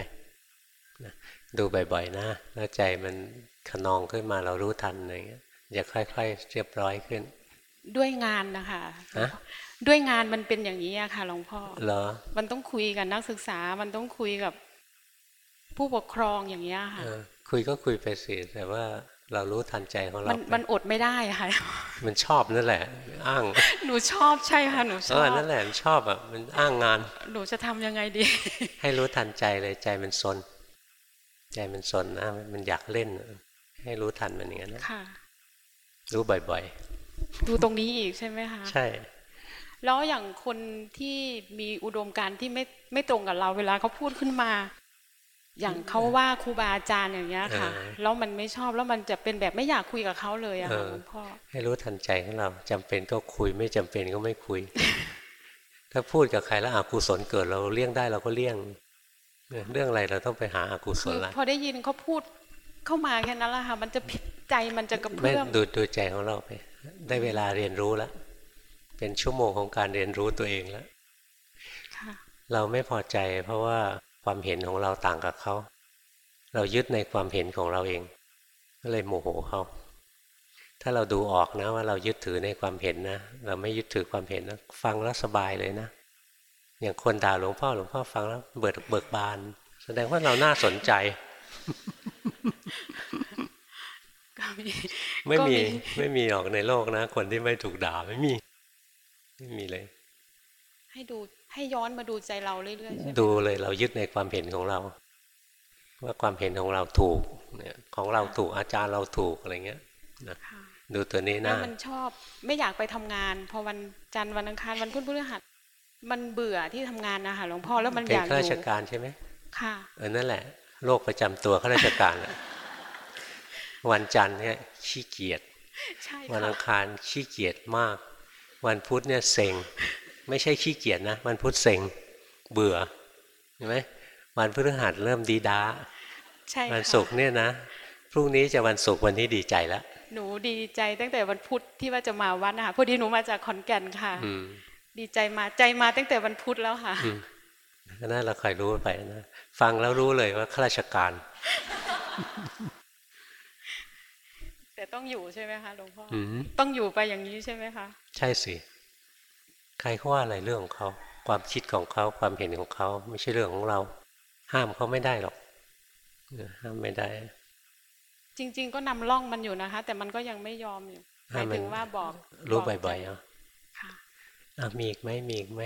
นะดูบ่อยๆนะแล้วใจมันขนองขึ้นมาเรารู้ทันอะไรเงี้ยจะค่อยๆเรียบร้อยขึ้น ด้วยงานนะคะฮะด้วยงานมันเป็นอย่างนี้อะค่ะหลวงพ่อเหรอมันต้องคุยกับนักศึกษา มันต้องคุยกับผู้ปกครองอย่างนี้ยค่ะเออคุยก็คุยไปสิแต่ว่าเรารู้ทันใจของเรามันไปมันอดไม่ได้ค่ะ มันชอบนั่นแหละ อ้าง หนูชอบใช่ค่ะหนูชเอออบนั่นแหละมันชอบอะมันอ้างงาน หนูจะทำยังไงดี ให้รู้ทันใจเลยใจมันซน ใจมันซนนะมันอยากเล่น ให้รู้ทันมันอย่างนั้นนะค่ะ รู้บ่อย ดูตรงนี้อีกใช่ไหมคะๆใช่แล้วอย่างคนที่มีอุดมการณ์ที่ไม่ไม่ตรงกับเราเวลาเขาพูดขึ้นมา อย่างเขาว่าครูบาอาจารย์อย่างเงี้ยค่ะเออแล้วมันไม่ชอบแล้วมันจะเป็นแบบไม่อยากคุยกับเขาเลยอะเอค่ะอหลวงพ่อให้รู้ทันใจของเราจำเป็นก็คุยไม่จำเป็นก็ไม่คุย ถ้าพูดกับใครแล้วอกุศลเกิดเราเลี่ยงได้เราก็เลี่ยงเนี่ยเรื่องอะไรเราต้องไปหาอากุศคืลอละพอได้ยินเขาพูดเข้ามาแค่นั้นแหละค่ะมันจะผิดใจมันจะกระไม่เพื่อมดูดูใจของเราไป ได้เวลาเรียนรู้แล้ว เป็นชั่วโมงของการเรียนรู้ตัวเองแล้วค่ะเราไม่พอใจเพราะว่าความเห็นของเราต่างกับเขา เรายึดในความเห็นของเราเอง ก็เลยโมโหเขาถ้าเราดูออกนะว่าเรายึดถือในความเห็นนะ เราไม่ยึดถือความเห็นนะฟังแล้วสบายเลยนะ อย่างคนด่าหลวงพ่อหลวงพ่อฟังแล้วเบิกเบิกบาน แสดงว่าเราน่าสนใจ ก็มีไม่ก็มีไม่มีออกในโลกนะ คนที่ไม่ถูกด่าไม่มี ไม่มีเลย ให้ดูให้ย้อนมาดูใจเราเรื่อยๆใช่ไหมดูเลยเรายึดในความเห็นของเรา ว่าความเห็นของเราถูกเนี่ยของเราถูกอาจารย์เราถูกอะไรเงี้ยนะค่ะดูตัวนี้แล้นะวมันชอบไม่อยากไปทำงาน พอวันจันทร์วันอังคารวันพุธพฤหัสมันเบื่อที่ทำงานนะคะหลวงพ่อแล้วมันเป็อนยากอข้าราชยู่การใช่ไหมค่ะเออนั่นแหละโรคประจำตัวข้าราชการแหละ วันจันทร์เนี่ยขี้เกียจใช่วันค่ะอังคารขี้เกียจมาก วันพุธเนี่ยเซ็งไม่ใช่ขี้เกียจนะ วันพุธเซ็งเบื่อเห็นไหมวันพฤหัสเริ่มดีดาใช่วันค่ะศุกร์เนี่ยนะพรุ่งนี้จะวันศุกร์วันนี้ดีใจแล้วหนูดีใจตั้งแต่วันพุธที่ว่าจะมาวัดนะคะพอดีหนูมาจากขอนแก่นค่ะอืมดีใจมาใจมาตั้งแต่วันพุธแล้วค่ะอืมก็น่าเราคอยรู้ไปนะฟังแล้วรู้เลยว่าข้าราชการ แต่ต้องอยู่ใช่ไหมคะหลวงพ่อออืมต้องอยู่ไปอย่างนี้ใช่ไหมคะ ใช่สิใครเขาว่าอะไรเรื่องของเขา ความคิดของเขาความเห็นของเขา ไม่ใช่เรื่องของเรา ห้ามเขาไม่ได้หรอกเออห้ามไม่ได้ จริง ๆ ก็นำร่องมันอยู่นะคะ แต่มันก็ยังไม่ยอมอยู่หมายถึงว่าบอก รู้กบ่อยๆใจเอาค่ะอะมีอีกไหมมีอีกไหม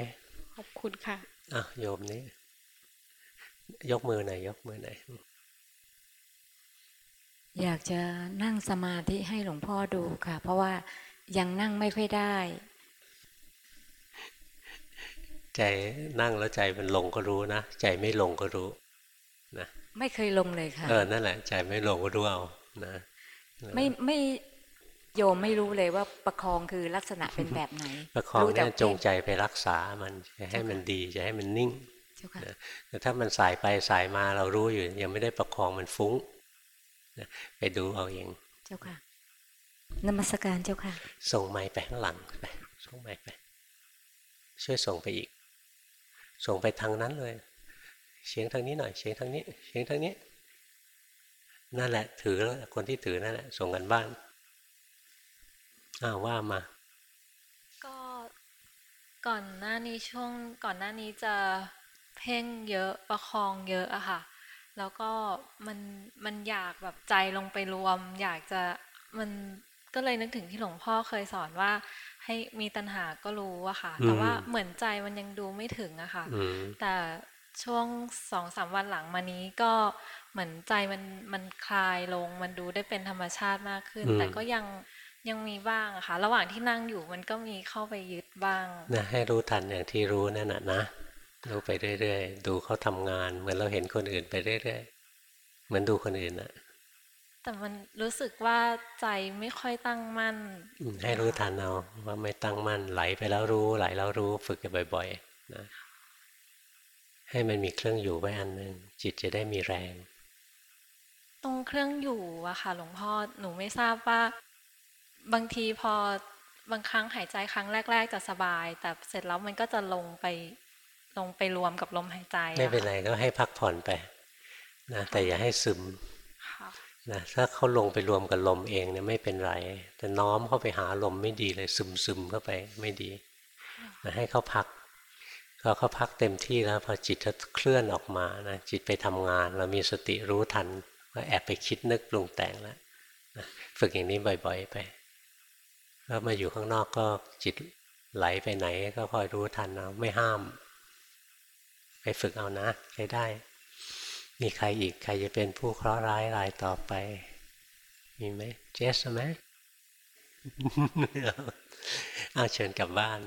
ขอบคุณค่ะอะโยมนี้ ยกมือหน่อยยกมือหน่อย อยากจะนั่งสมาธิให้หลวงพ่อดูค่ะ เพราะว่ายังนั่งไม่ค่อยได้ ใจนั่งแล้วใจมันลงก็รู้นะ ใจไม่ลงก็รู้นะไม่เคยลงเลยค่ะ เออนั่นแหละ ใจไม่ลงก็รู้เอานะไม่ไม่โยมไม่รู้เลยว่าประคองคือลักษณะเป็นแบบไหน ประคองรู้แต่เนี่ยจงใจไปรักษามันจะให้มันดีจะให้มันนิ่งเจ้าค่ะนะแต่ถ้ามันสายไปสายมาเรารู้อยู่ ยังไม่ได้ประคองมันฟุ้งนะ ไปดูเอาเอง เจ้าค่ะนมัสการเจ้าค่ะ ส่งไม้ไปข้างหลังไปส่งไม้ไป ช่วยส่งไปอีก ส่งไปทางนั้นเลยเสียงทางนี้หน่อยเสียงทางนี้เสียงทางนี้ นั่นแหละ ถือแล้วคนที่ถือนั่นแหละ ส่งกันบ้านอ้าวว่ามา ก็ก่อนหน้านี้ช่วงก่อนหน้านี้จะเพ่งเยอะประคองเยอะอะค่ะ แล้วก็มันมันอยากแบบใจลงไปรวม อยากจะมันก็เลยนึกถึงที่หลวงพ่อเคยสอนว่า ให้มีตัณหาก็รู้อะค่ะ แต่ว่าอืมเหมือนใจมันยังดูไม่ถึงอะค่ะอืมแต่ช่วงสองสามวันหลังมานี้ก็เหมือนใจมันมันคลายลง มันดูได้เป็นธรรมชาติมากขึ้นอืมแต่ก็ยังยังมีบ้างอะค่ะ ระหว่างที่นั่งอยู่มันก็มีเข้าไปยึดบ้างนะให้รู้ทันอย่างที่รู้นั่นน่ะนะ รู้ไปเรื่อยๆ ดูเขาทำงาน เหมือนเราเห็นคนอื่นไปเรื่อยๆ เหมือนดูคนอื่นน่ะแต่มันรู้สึกว่าใจไม่ค่อยตั้งมั่นอืมให้รู้ทันเอาว่าไม่ตั้งมั่นไหลไปแล้วรู้ ไหลแล้วรู้ฝึกกันบ่อย ๆ นะ ให้มันมีเครื่องอยู่ไว้อันหนึ่งจิตจะได้มีแรง ตรงเครื่องอยู่อะค่ะ หลวงพ่อหนูไม่ทราบว่า บางทีพอบางครั้งหายใจครั้งแรก ๆ จะสบาย แต่เสร็จแล้วมันก็จะลงไป ลงไปรวมกับลมหายใจ ไม่เป็นไรก็ให้พักผ่อนไปนะแต่อย่าให้ซึมนะถ้าเขาลงไปรวมกับลมเองเนี่ยไม่เป็นไร แต่น้อมเข้าไปหาลมไม่ดีเลยซึมซึมเข้าไปไม่ดีนะให้เขาพักพอเขาพักเต็มที่แล้วพอจิตจะเคลื่อนออกมานะจิตไปทำงาน เรามีสติรู้ทันว่าแอบไปคิดนึกปรุงแต่งแล้วนะฝึกอย่างนี้บ่อย ๆ ไปแล้วมาอยู่ข้างนอกก็จิตไหลไปไหนก็คอยรู้ทันเอาไม่ห้าม ไปฝึกเอานะใช้ได้ มีใครอีกใครจะเป็นผู้เคราะห์ร้ายรายต่อไป มีไหมเจสไหมเอาเชิญกลับบ้าน